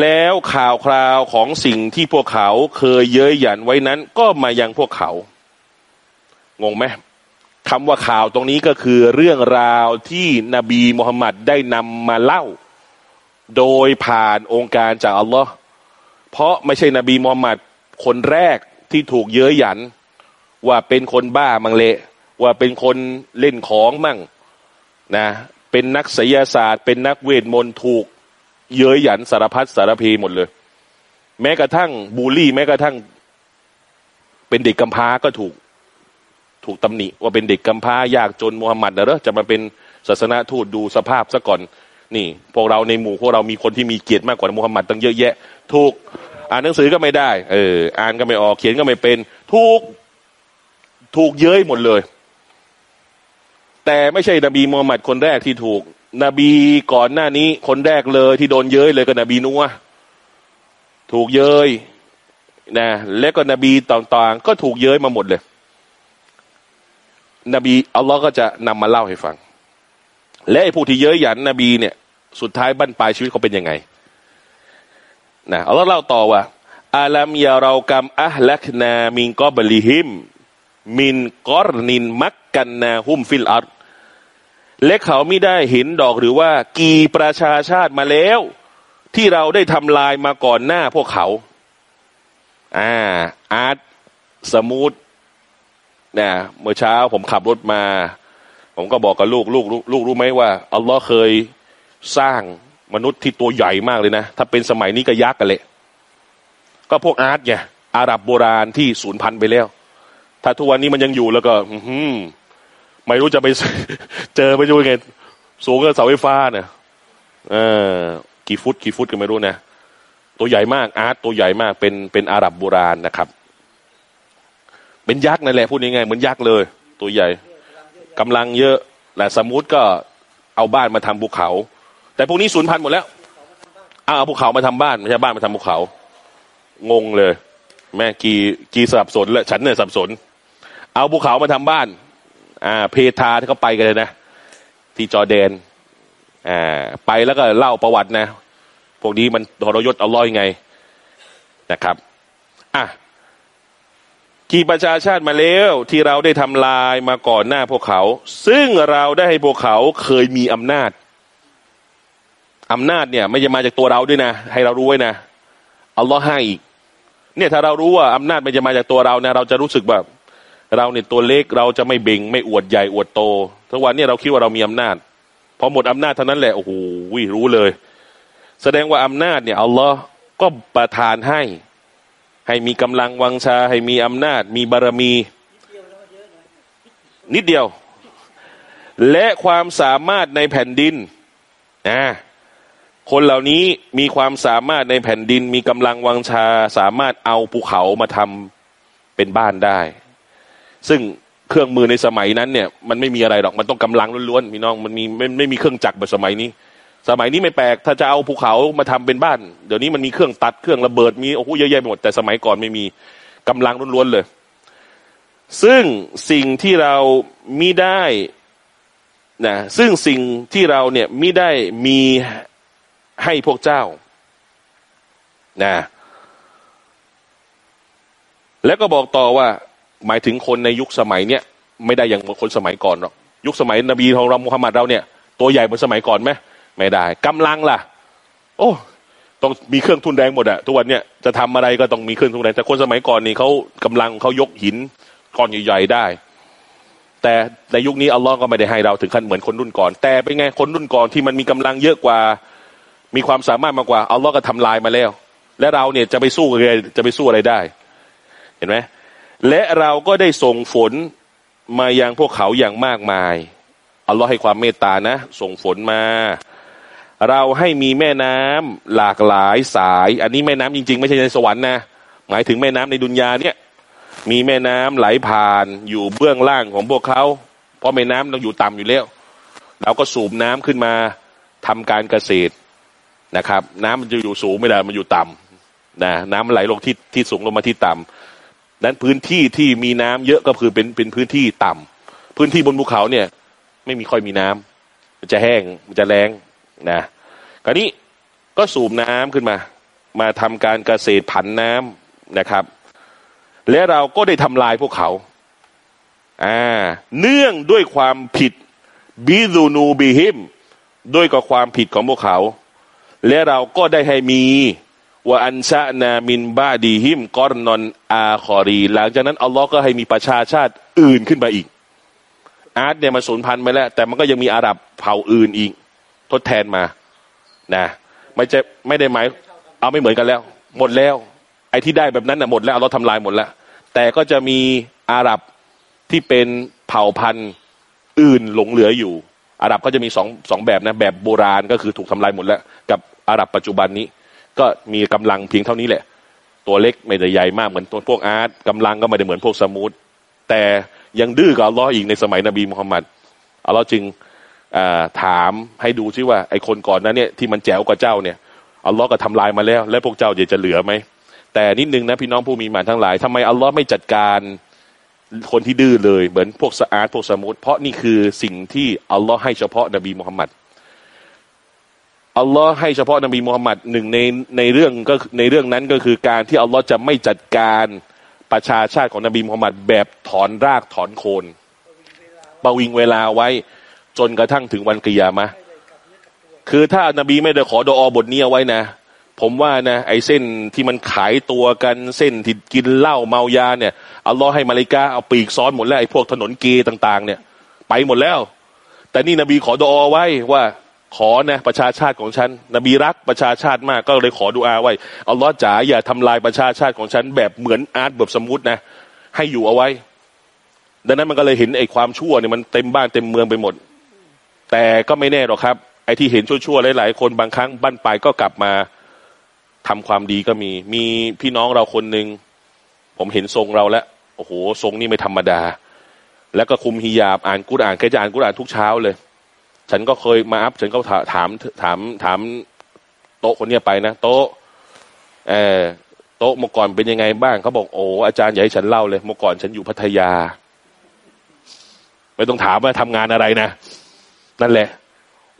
แล้วข่าวคราวของสิ่งที่พวกเขาเคยเย้ยหยันไว้นั้น ก็มายังพวกเขา งงไหมคำว่าข่าวตรงนี้ก็คือเรื่องราวที่นบีมุฮัมมัดได้นำมาเล่า โดยผ่านองค์การจากอัลลอฮ์เพราะไม่ใช่นบีมูฮัมมัดคนแรกที่ถูกเย้ยหยัน ว่าเป็นคนบ้ามังเละ ว่าเป็นคนเล่นของมั่งนะเป็นนักศิลศาสตร์ เป็นนักเวทมนต์ถูก เย้ยหยันสารพัดสารพีหมดเลย แม้กระทั่งบูลลี่ แม้กระทั่ง เป็นเด็กกำพร้าก็ถูก ถูกตำหนิว่าเป็นเด็กกำพร้ายากจนมูฮัมหมัดนะเหรอจะมาเป็นศาสนาทูตดูสภาพซะก่อนนี่ พวกเราในหมู่พวกเรามีคนที่มีเกียรติมากกว่ามูฮัมหมัดตั้งเยอะแยะ ถูก อ่านหนังสือก็ไม่ได้ เออ อ่านก็ไม่ออกเขียนก็ไม่เป็น ถูก ถูกเย้ยหมดเลย แต่ไม่ใช่นบีมูฮัมหมัดคนแรกที่ถูก นบีก่อนหน้านี้คนแรกเลยที่โดนเย้ยเลยก็นบีนัวถูกเย้ยนะและก็นบีต่างๆ ก็ถูกเย้ยมาหมดเลย นบีอัลลอฮ์ก็จะนำมาเล่าให้ฟัง และไอ้ผู้ที่เย้ยหยันนบีเนี่ย สุดท้ายบั้นปลายชีวิตเขาเป็นยังไงนะอัลลอฮ์เล่าต่อว่าอาลัมยาเรากัมอัลลักนามินกอบลิฮิม من قرن مكناهم في الأرض และเขาไม่ได้เห็นดอกหรือว่ากี่ประชาชาติมาแล้ว ที่เราได้ทำลายมาก่อนหน้าพวกเขา อ่า อาด ษะมูดเนี่ยเมื่อเช้าผมขับรถมา ผมก็บอกกับลูกลูกลูกลูกรู้ไหมว่า อัลลอฮ์เคยสร้างมนุษย์ที่ตัวใหญ่มากเลยนะ ถ้าเป็นสมัยนี้ก็ยักษ์กันเลยก็พวกอาร์ตไงอาหรับโบราณที่สูญพันธุ์ไปแล้ว ถ้าทุกวันนี้มันยังอยู่แล้วก็ อื ไม่รู้จะไปเจอไปดูยังไง สูงกับเสาไฟฟ้าเนี่ยเออกี่ฟุตกี่ฟุตก็ไม่รู้นะตัวใหญ่มากอาร์ตตัวใหญ่มากเป็นเป็นอาหรับโบราณนะครับ เป็นยักษ์นั่นแหละพูดง่ายๆเหมือนยักษ์เลย ตัวใหญ่กำลังเยอะแต่สมมุติก็เอาบ้านมาทำภูเขา แต่พวกนี้สูญพันธุ์หมดแล้วเอาเอาภูเขามาทำบ้านไม่ใช่บ้านมาทำภูเขา งงเลย แม่กีกีสับสนและฉันเนี่ยสับสน เอาภูเขามาทำบ้าน อ่า เพทาที่เขาไปกันเลยนะที่จอร์แดน อ่า ไปแล้วก็เล่าประวัตินะ พวกนี้มันทรยศเอาล่อยไงนะครับ อะกี่ประชาชาติมาแล้วที่เราได้ทำลายมาก่อนหน้าพวกเขา ซึ่งเราได้ให้พวกเขาเคยมีอำนาจอำนาจเนี่ยไม่จะมาจากตัวเราด้วยนะ ให้เรารู้ไว้นะอัลลอฮ์ให้อีก เนี่ยถ้าเรารู้ว่าอำนาจไม่จะมาจากตัวเรานะเราจะรู้สึกแบบ เราเนี่ยตัวเล็กเราจะไม่เบ่งไม่อวดใหญ่อวดโตทุกวันนี้เราคิดว่าเรามีอำนาจพอหมดอำนาจเท่านั้นแหละโอ้โหรู้เลย แสดงว่าอำนาจเนี่ยอัลลอฮ์ก็ประทานให้ ให้มีกำลังวังชา ให้มีอำนาจ มีบารมี นิดเดียว และความสามารถในแผ่นดินนะคนเหล่านี้มีความสามารถในแผ่นดิน มีกำลังวังชา สามารถเอาภูเขามาทำเป็นบ้านได้ ซึ่งเครื่องมือในสมัยนั้นเนี่ยมันไม่มีอะไรหรอกมันต้องกำลังล้วนๆมีน้องมันมีไม่ไม่มีเครื่องจักรแบบสมัยนี้ สมัยนี้ไม่แปลกถ้าจะเอาภูเขามาทำเป็นบ้าน เดี๋ยวนี้มันมีเครื่องตัดเครื่องระเบิดมีโอ้โหเยอะแยะไปหมดแต่สมัยก่อนไม่มีกำลังล้วนๆเลย ซึ่งสิ่งที่เรามิได้นะซึ่งสิ่งที่เราเนี่ยมิได้มีให้พวกเจ้านะแล้วก็บอกต่อว่า หมายถึงคนในยุคสมัยเนี้ยไม่ได้อย่างคนสมัยก่อนหรอกยุคสมัยนบีของเรามุฮัมมัดเราเนี่ย ตัวใหญ่เหมือนสมัยก่อนไหมไม่ได้กำลังล่ะ โอ้ต้องมีเครื่องทุนแรงหมดอะทุกวันเนี่ยจะทำอะไรก็ต้องมีเครื่องทุนแรงแต่คนสมัยก่อนนี่เขากำลังเขายกหินก้อนใหญ่ๆได้ แต่ในยุคนี้อัลลอฮ์ก็ไม่ได้ให้เราถึงขั้นเหมือนคนรุ่นก่อน แต่เป็นไงคนรุ่นก่อนที่มันมีกำลังเยอะกว่า มีความสามารถมากกว่าอัลลอฮ์ก็ทำลายมาแล้ว และเราเนี่ยจะไปสู้อะไรจะไปสู้อะไรได้ เห็นไหม และเราก็ได้ส่งฝนมายังพวกเขาอย่างมากมายอัลลอฮ์ให้ความเมตตานะ ส่งฝนมา เราให้มีแม่น้ำหลากหลายสาย อันนี้แม่น้ำจริง ๆ ไม่ใช่ในสวรรค์นะ หมายถึงแม่น้ำในดุนยาเนี่ย มีแม่น้ำไหลผ่านอยู่เบื้องล่างของพวกเขา เพราะแม่น้ำต้องอยู่ต่ำอยู่แล้ว เราก็สูบน้ำขึ้นมาทำการเกษตรนะครับ น้ำมันจะอยู่สูงไม่ได้มันอยู่ต่ำนะน้ำมันไหลลงที่ที่สูงลงมาที่ต่ำ นั้นพื้นที่ที่มีน้ำเยอะก็คือเป็นเป็นพื้นที่ต่ำพื้นที่บนภูเขาเนี่ย ไม่มีค่อยมีน้ำมันจะแห้งมันจะแรงนะคราวนี้ก็สูบน้ำขึ้นมา มาทำการเกษตรผันน้ำนะครับ และเราก็ได้ทำลายพวกเขาอ่าเนื่องด้วยความผิดบิซูนูบิฮิมด้วยกับความผิดของพวกเขา และเราก็ได้ให้มี ว่าอันชะนามินบาดีฮิมกอรนอนอาคอรี หลังจากนั้นอัลลอฮ์ก็ให้มีประชาชาติอื่นขึ้นมาอีก อาร์ตเนี่ยมันสูญพันธุ์ไปแล้ว แต่มันก็ยังมีอาหรับเผ่าอื่นอีก ทดแทนมานะไม่จะไม่ได้หมายเอาไม่เหมือนกันแล้ว หมดแล้ว ไอ้ที่ได้แบบนั้นน่ะหมดแล้วเราทำลายหมดแล้ว แต่ก็จะมีอาหรับที่เป็นเผ่าพันธุ์อื่นหลงเหลืออยู่ อาหรับก็จะมีสองสองแบบนะแบบโบราณก็คือถูกทำลายหมดแล้ว กับอาหรับปัจจุบันนี้ ก็มีกำลังเพียงเท่านี้แหละ ตัวเล็กไม่ได้ใหญ่มากเหมือนตัวพวกอาร์ตกำลังก็ไม่ได้เหมือนพวกสมูทแต่ยังดื้อกับอัลลอฮ์อีกในสมัยนบีมุฮัมมัดอัลลอฮ์จึงาถามให้ดูซิว่าไอ้คนก่อนนั้นเนี่ยที่มันแจ๋วกว่าเจ้าเนี่ยอัลลอฮ์ก็ทำลายมาแล้ว แล้วพวกเจ้าจะเหลือไหมแต่นิดนึงนะพี่น้องผู้มีหมานทั้งหลายทำไมอัลลอฮ์ไม่จัดการคนที่ดื้อเลยเหมือนพวกสะอาดพวกสมุทเพราะนี่คือสิ่งที่อัลลอฮ์ให้เฉพาะนบีมุฮัมมัด อัลลอฮ์ให้เฉพาะนบีมุฮัมมัดหนึ่งในในเรื่องก็ในเรื่องนั้นก็คือการที่อัลลอฮ์จะไม่จัดการประชาชาติของนบีมุฮัมมัดแบบถอนรากถอนโคนประวิงเวลาไว้จนกระทั่งถึงวันกิยามะคือถ้านบีไม่ได้ขอดออบทนี้เอาไว้นะ ผมว่านะ ไอ้เส้นที่มันขายตัวกันเส้นที่กินเหล้าเมายาเนี่ยอัลลอฮ์ให้มาเลกาเอาปีกซ้อนหมดแล้วไอ้พวกถนนเกย์ต่าง ๆ เนี่ย ไปหมดแล้ว แต่นี่นบีขอดอไว้ว่า ขอนะประชาชาติของฉัน นบีรักประชาชาติมากก็เลยขอดุอาไว้อัลลอฮ์จ๋าอย่าทำลายประชาชาติของฉัน แบบเหมือนอาร์ตแบบสมมุตินะ ให้อยู่เอาไว้ ดังนั้นมันก็เลยเห็นไอ้ความชั่วเนี่ยมันเต็มบ้านเต็มเมืองไปหมด แต่ก็ไม่แน่หรอกครับ ไอ้ที่เห็นชั่วๆหลายๆคนบางครั้งบ้านปลายก็กลับมาทำความดีก็มี มีพี่น้องเราคนหนึ่งผมเห็นทรงเราแล้วโอ้โหทรงนี่ไม่ธรรมดา แล้วก็คุมฮิญาบอ่านกุรอ่านแกจะอ่านกุรอ่านทุกเช้าเลย ฉันก็เคยมาอัพฉันก็ถามถามถามถามโต๊ะคนเนี้ยไปนะโต๊ะเออโต๊ะเมื่อก่อนเป็นยังไงบ้างเขาบอกโอ้อาจารย์อยากให้ฉันเล่าเลยเมื่อก่อนฉันอยู่พัทยา ไม่ต้องถามว่าทำงานอะไรนะ นั่นแหละ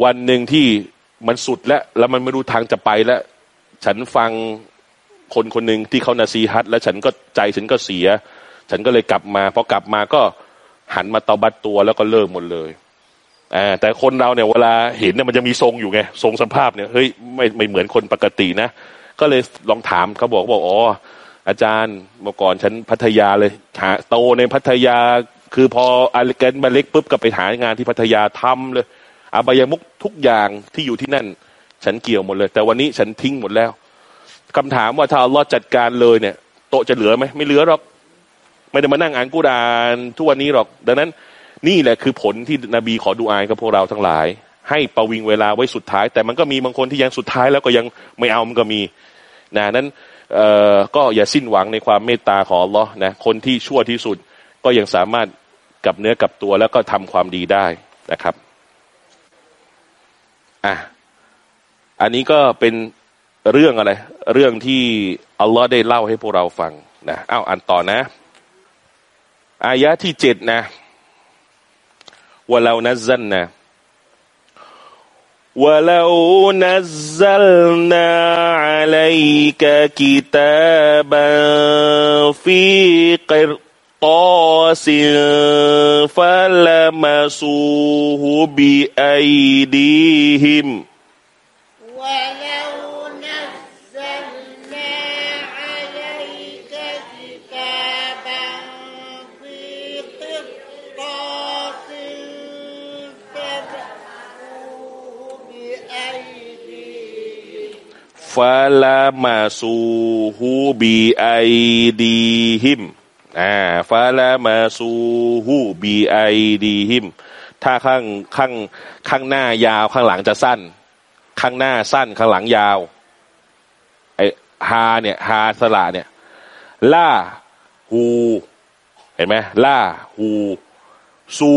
วันหนึ่งที่มันสุดแล้วแล้วมันไม่รู้ทางจะไปแล้ว ฉันฟังคนคนหนึ่งที่เขานาซีฮัตแล้วฉันก็ใจฉันก็เสีย ฉันก็เลยกลับมาพอกลับมาก็หันมาตอบัดตัวแล้วก็เลิกหมดเลย อ่าแต่คนเราเนี่ยเวลาเห็นเนี่ยมันจะมีทรงอยู่ไงทรงสภาพเนี่ยเฮ้ยไม่ไม่เหมือนคนปกตินะ ก็เลยลองถามเขาบอกบอกอ๋ออาจารย์เมื่อก่อนฉันพัทยาเลยหาโตในพัทยาคือพออาเลกันมาเล็กปุ๊บก็ไปหางานที่พัทยาทำเลยอบายมุกทุกอย่างที่อยู่ที่นั่น ฉันเกี่ยวหมดเลย แต่วันนี้ฉันทิ้งหมดแล้วคำถามว่าถ้าอัลลอฮ์จัดการเลยเนี่ย โตจะเหลือไหมไม่เหลือหรอกไม่ได้มานั่งอ่านกุรานทุกวันนี้หรอก ดังนั้น นี่แหละคือผลที่นบีขอดูอายกับพวกเราทั้งหลาย ให้ประวิงเวลาไว้สุดท้าย แต่มันก็มีบางคนที่ยังสุดท้ายแล้วก็ยังไม่เอามันก็มีนะนั้นก็อย่าสิ้นหวังในความเมตตาของอัลลอฮ์นะคนที่ชั่วที่สุดก็ยังสามารถกับเนื้อกับตัวแล้วก็ทำความดีได้นะครับอะอันนี้ก็เป็นเรื่องอะไร เรื่องที่อัลลอฮ์ได้เล่าให้พวกเราฟังนะอ้าวอ่านต่อนะ อายะที่เจ็ดนะ ولو نزلنا. ولو نزلنا عليك كتابا في قرطاس فلمسوه بأيديهم ۖ. ฟ้าลามาซูฮูบีไอดีหิมอ่าฟ้าลามาซูฮูบีไอดีหิมถ้าข้างข้างข้างหน้ายาวข้างหลังจะสั้น ข้างหน้าสั้นข้างหลังยาวไอฮาเนี่ยฮาสละเนี่ยล่าฮูเห็นไหมล่าฮูซู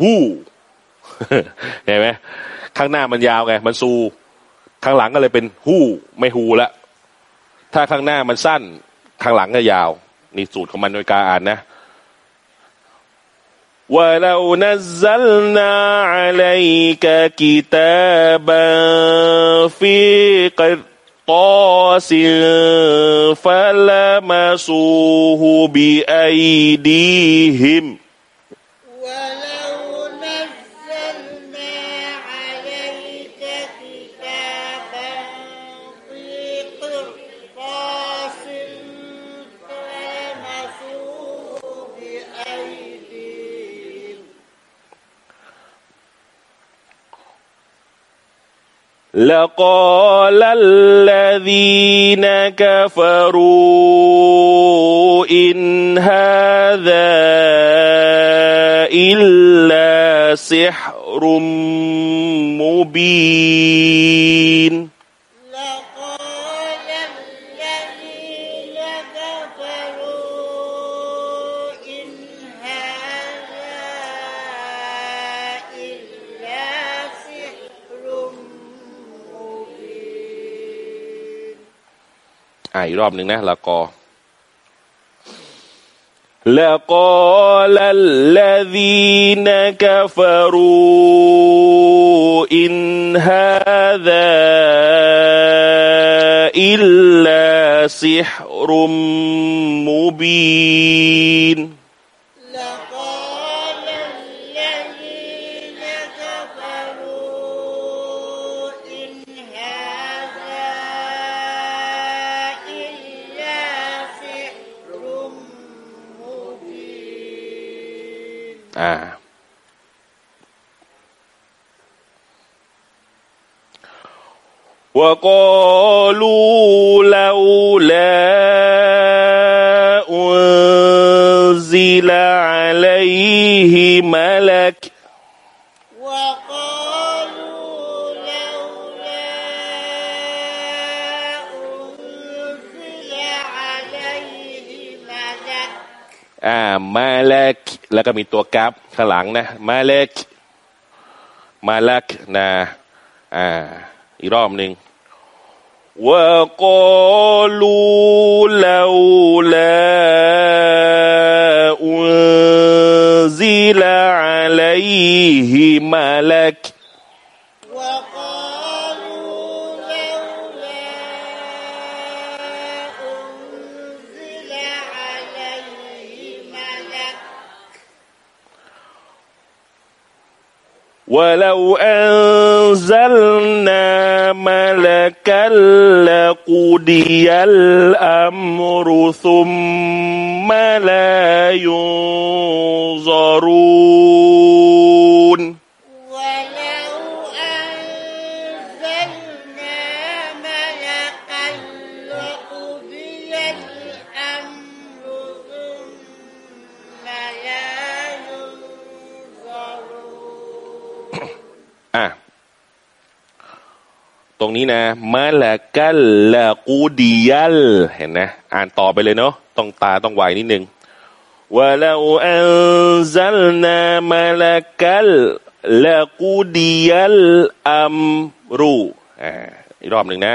ฮูเห็นไหมข้างหน้ามันยาวไงมันซู ข้างหลังก็เลยเป็นฮู้ไม่ฮูละ ถ้าข้างหน้ามันสั้น ข้างหลังก็ยาว นี่สูตรของมันโดยการอ่านนะ ولو نزلنا عليك كتابا في قرطاس فلمسوه بأيديهم لقال الذين كفروا إن هذا إلا سحر مبين. อ่าอีกรอบหนึ่งนะละกอ لقال الذين كفروا إن هذا إلا سحر مبين وقالوا لولا أنزل عليه ملك وقالوا لولا أنزل عليه ملك อ่ามาเล็กแล้วก็มีตัวกราฟข้างหลังนะมาเล็กมาเล็กนะอ่าอีกรอบหนึ่ง وقالوا لولا أنزل عليه ملك ولو أنزلنا ملكا لقضي الأمر ثم لا ينظرون รงนี้นะมาละกัลละกูดียัลเห็นนะอ่านต่อไปเลยเนาะต้องตาต้องไวนิดนึงว่าเราอัลซัลนามาละกัลละกูดียัลอัมรูอ่าอีกรอบหนึ่งนะ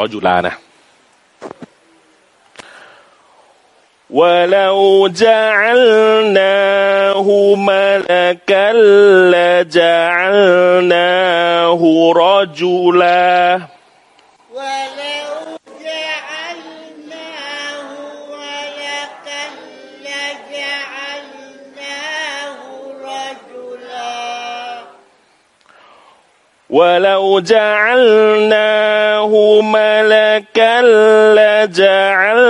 رجلان ولو جعلناه ملكا لجعلناه رجلا. ولو جعلناه ملكا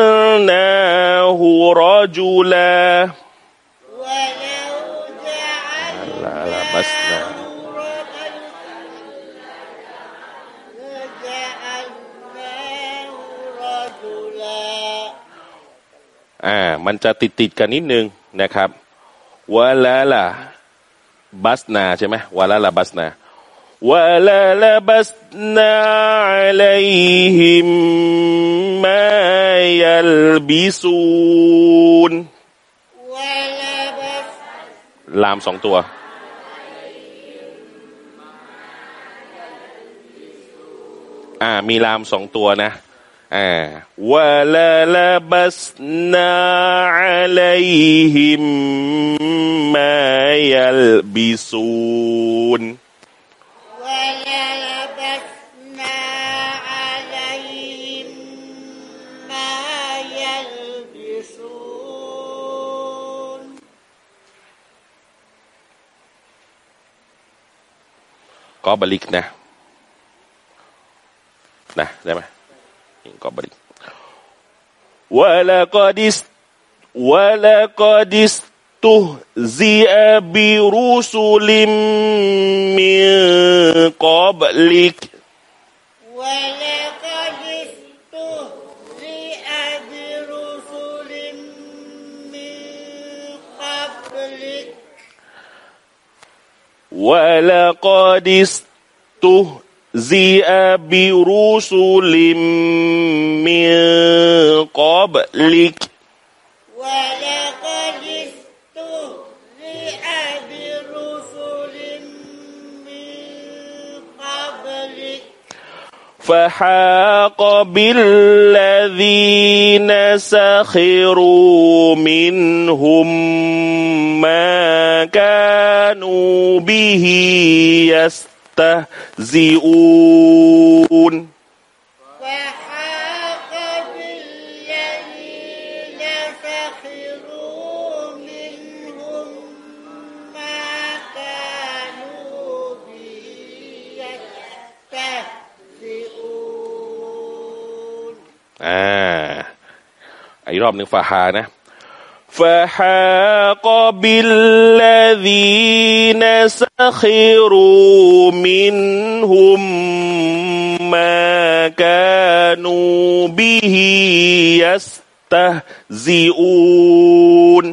لجعلناه رجلا ولو جعلناه لمسنا لجعلناه رجلا อ่า มันจะติดติดๆกันนิดนึงนะครับวะละละบัสนาใช่ไหมวะละละบัสนา วะละละบัสนาอะลัยฮิมมายัลบิซูน ولبس ลามสองตัว อ่า มีลามสองตัวนะ อ่าวะลาลาบัสนาอะลัยฮิมมายัลบิซูน อบบริกนะนะได้ไหมอิงกอบบลิกวะละกอดิสวะละกอดิสตุซีอาบิรุสุลิมมิกอบลิกวะละ ولقد استهزئ برسل من قبلك فحاق بالذين سخروا منهم ما كانوا به يستهزئون. อบหนึ่งฟาฮานะฟาฮากบิลลดีนสคิรูมินหุมมาการูบิฮิยัสตะซิอูน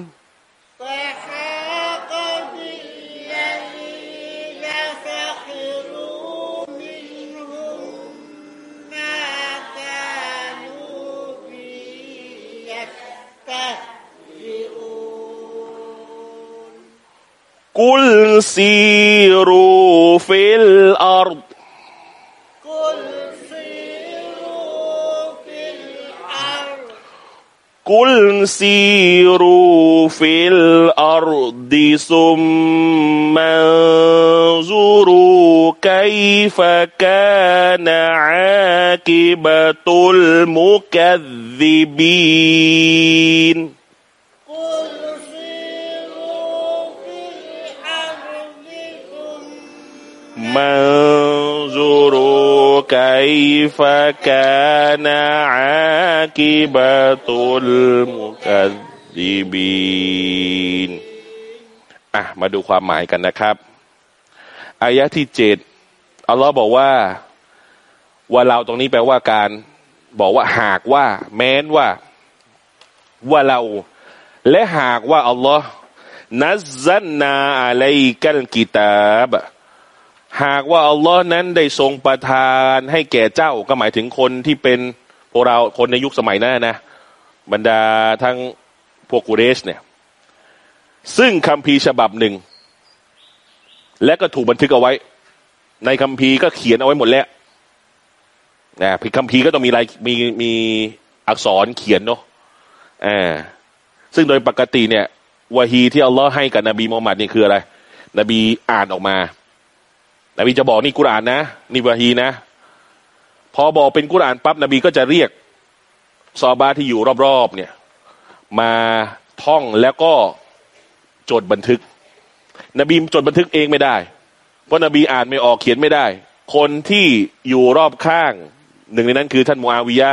قل سيروا في الأرض قل سيروا في الأرض قل سيروا في الأرض ثم انظروا كيف كان عاقبة المكذبين ثم انظروا كيف كان عاقبة المكذبين อ่ะมาดูความหมายกันนะครับ อายะที่เจ็ดอัลลอฮ์บอกว่า ว่าเราตรงนี้แปลว่าการบอกว่าหากว่า แม้นว่า ว่าเรา และหากว่าอัลลอฮ์นัซซันนาอะลัยกัลกิตาบ หากว่าอัลลอฮ์นั้นได้ทรงประทานให้แก่เจ้าก็หมายถึงคนที่เป็นพวกเราคนในยุคสมัยนั้นนะ บรรดาทั้งพวกกุเรชเนี่ยซึ่งคัมภีร์ฉบับหนึ่ง และก็ถูกบันทึกเอาไว้ ในคัมภีร์ก็เขียนเอาไว้หมดแล้วนะคัมภีร์ก็ต้องมีลายมีมีอักษรเขียนเนาะอ่าซึ่งโดยปกติเนี่ยวะฮีที่อัลลอฮ์ให้กับนบีมูฮัมมัดนี่คืออะไร นบีอ่านออกมา นบีจะบอกนี่กุรานนะนี่วะฮีนะ พอบอกเป็นกุรานปั๊บนบีก็จะเรียกซอบาที่อยู่รอบๆเนี่ย มาท่องแล้วก็จดบันทึก นบีจดบันทึกเองไม่ได้ เพราะนบีอ่านไม่ออกเขียนไม่ได้ คนที่อยู่รอบข้าง หนึ่งในนั้นคือท่านมูอาวิยะ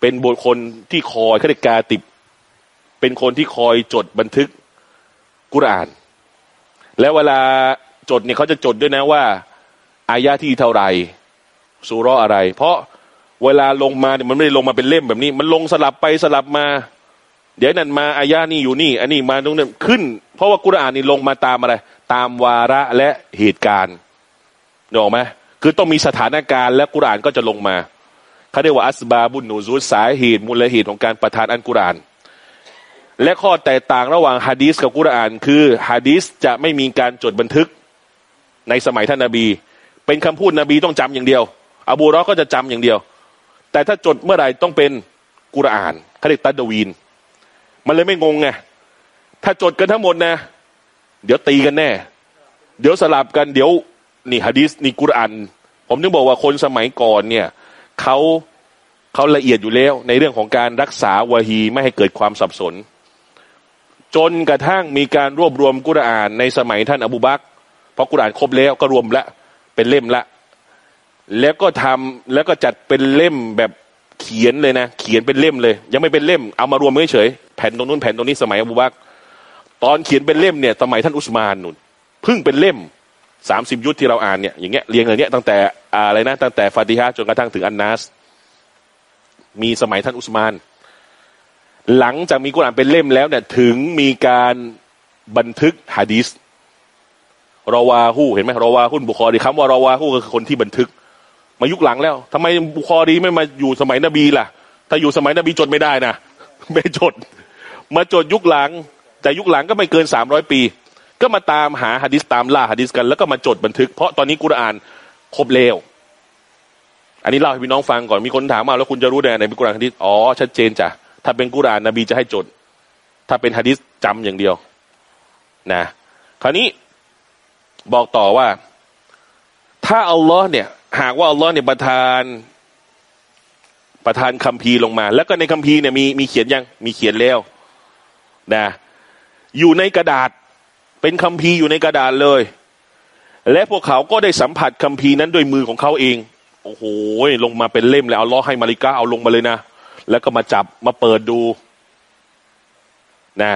เป็นบุคคลที่คอยข้าราชกาติบ เป็นคนที่คอยจดบันทึกกุราน แล้วเวลา จดเนี่ยเขาจะจดด้วยนะว่า อายะที่เท่าไหร่สุราะห์อะไร เพราะเวลาลงมาเนี่ยมันไม่ได้ลงมาเป็นเล่มแบบนี้ มันลงสลับไปสลับมา เดี๋ยวนั้นมาอายะนี่อยู่นี่ อันนี้มาตรงนั้นขึ้น เพราะว่ากุรอานนี่ลงมาตามอะไร ตามวาระและเหตุการณ์นึกออกไหมคือต้องมีสถานการณ์และกุรอานก็จะลงมาเขาเรียกว่าอัสบาบุนนูซูสาเหตุมูลเหตุของการประทานอันกุรอานและข้อแตกต่างระหว่างฮะดีสกับกุรอาน คือฮะดีสจะไม่มีการจดบันทึก ในสมัยท่านนาบี เป็นคำพูดนบีต้องจำอย่างเดียว อบูรอก็จะจำอย่างเดียวแแต่ถ้าจดเมื่อไหร่ต้องเป็นกุรอานเขาเรียกตัดวีน มันเลยไม่งงไงถ้าจดกันทั้งหมดนะ เดี๋ยวตีกันแน่ เดี๋ยวสลับกันเดี๋ยวนี่ฮะดิษนี่กุรอานผมถึงบอกว่าคนสมัยก่อนเนี่ยเขาเขาละเอียดอยู่แล้ว ในเรื่องของการรักษาวะฮีไม่ให้เกิดความสับสน จนกระทั่งมีการรวบรวมกุรอานในสมัยท่านอบูบักร เพราะกุรอานครบแล้วก็รวมละเป็นเล่มละ แล้วก็ทำแล้วก็จัดเป็นเล่มแบบเขียนเลยนะเขียนเป็นเล่มเลย ยังไม่เป็นเล่มเอามารวมเฉยๆแผ่นตรงนู้นแผ่นตรงนี้สมัยอบูบักตอนเขียนเป็นเล่มเนี่ยสมัยท่านอุสมานนุ่นเพิ่งเป็นเล่มสามสิบยุทธที่เราอ่านเนี่ยอย่างเงี้ยเรียงอย่างเงี้ยตั้งแต่อะไรนะตั้งแต่ฟาติฮะจนกระทั่งถึงอันนัสมีสมัยท่านอุสมาน หลังจากมีกุรอานเป็นเล่มแล้วเนี่ยถึงมีการบันทึกฮะดีษ รอวาฮูเห็นไหมรอวาฮุนบุคอรีคำว่ารอวาฮูก็คือคนที่บันทึก มายุคหลังแล้วทำไมบุคอรีไม่มาอยู่สมัยนบีล่ะ ถ้าอยู่สมัยนบีจดไม่ได้นะไม่จด มาจดยุคหลัง แต่ยุคหลังก็ไม่เกินสามร้อยปี ก็มาตามหาฮะดิษตามล่าฮะดิษกัน แล้วก็มาจดบันทึก เพราะตอนนี้กุรอานครบแล้วอันนี้เล่าให้พี่น้องฟังก่อนมีคนถามมาแล้วคุณจะรู้ได้ไหนเป็นกุรอานฮะดิษอ๋อชัดเจนจ้ะถ้าเป็นกุรอานนบีจะให้จด ถ้าเป็นฮะดิษจำอย่างเดียว นะ คราวนี้ บอกต่อว่า ถ้าอัลลอฮ์เนี่ย หากว่าอัลลอฮ์เนี่ยประทาน ประทานคัมภีร์ลงมา แล้วก็ในคัมภีร์เนี่ยมีมีเขียนยังมีเขียนแล้วนะอยู่ในกระดาษเป็นคัมภีร์อยู่ในกระดาษเลย และพวกเขาก็ได้สัมผัสคัมภีร์นั้นด้วยมือของเขาเอง โอ้โหลงมาเป็นเล่มแล้วเอาล้อให้มาริกาเอาลงมาเลยนะ แล้วก็มาจับมาเปิดดูนะ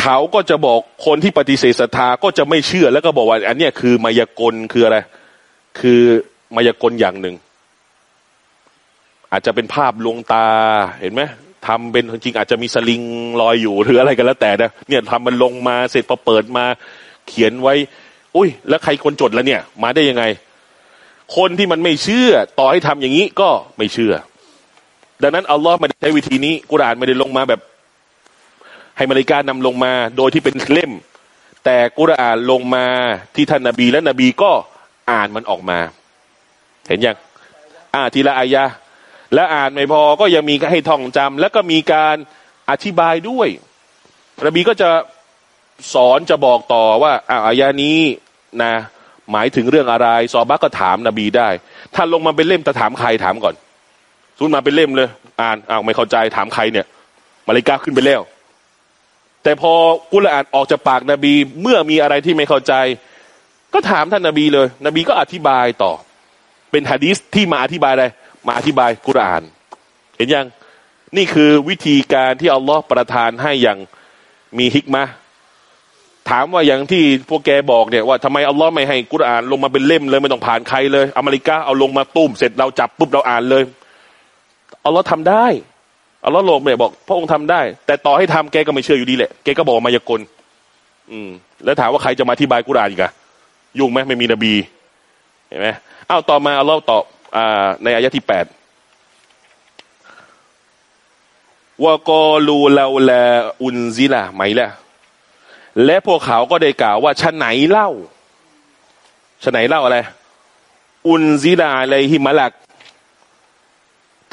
เขาก็จะบอกคนที่ปฏิเสธศรัทธาก็จะไม่เชื่อ แล้วก็บอกว่า อันเนี้ยคือมายากลคืออะไร คือมายากลอย่างหนึ่ง อาจจะเป็นภาพลวงตาเห็นไหมทำเป็นจริงอาจจะมีสลิงลอยอยู่หรืออะไรกันแล้วแต่นะเนี่ยทำมันลงมาเสร็จพอเปิดมา เขียนไว้ อุ้ย แล้วใครคนจดแล้วเนี่ย มาได้ยังไง คนที่มันไม่เชื่อ ต่อให้ทำอย่างนี้ก็ไม่เชื่อ ดังนั้นอัลลอฮ์ไม่ได้ใช้วิธีนี้กุรานไม่ได้ลงมาแบบ ให้มาริกานำลงมาโดยที่เป็นเล่ม แต่กุรอานลงมาที่ท่านนาบีและนบีก็อ่านมันออกมา เห็นยังอ่าทีละอายะและอ่านไม่พอก็ยังมีให้ท่องจำแล้วก็มีการอธิบายด้วยนบีก็จะสอนจะบอกต่อว่าอ่าอายะนี้นะหมายถึงเรื่องอะไร ซอบักก็ถามนบีได้ ถ้าลงมาเป็นเล่มจะถามใครถามก่อนซูนมาเป็นเล่มเลย อ่านอ้าวไม่เข้าใจถามใครเนี่ย มาริกาขึ้นไปแล้ว แต่พอกุรอานออกจากปากนบี เมื่อมีอะไรที่ไม่เข้าใจ ก็ถามท่านนบีเลย นบีก็อธิบายต่อ เป็นฮะดีษที่มาอธิบายอะไรมาอธิบายกุรอาน เห็นยังนี่คือวิธีการที่อัลลอฮ์ประทานให้อย่างมีฮิกมะถามว่าอย่างที่พวกแกบอกเนี่ยว่าทำไมอัลลอฮ์ไม่ให้กุรอานลงมาเป็นเล่มเลยไม่ต้องผ่านใครเลย อเมริกาเอาลงมาตุ้มเสร็จเราจับปุ๊บเราอ่านเลยอัลลอฮ์ทำได้ อัลลอฮ์โลกเนี่ยบอก พระองค์ทำได้ แต่ต่อให้ทำแกก็ไม่เชื่ออยู่ดีแหละแกก็บอกมายากล อืม แล้วถามว่าใครจะมาอธิบายกุรานอีกอะยุ่งไหมไม่มีนบีเห็นไหมอ้าวต่อมาอัลลอฮ์ตอบในอายะที่แปดวกอลูลาลาอุนซิละไหมละและพวกเขาก็ได้กล่าวว่าชะไหนเล่าชะไหนเล่าอะไร อุนซิลาอะไรฮิมะลัก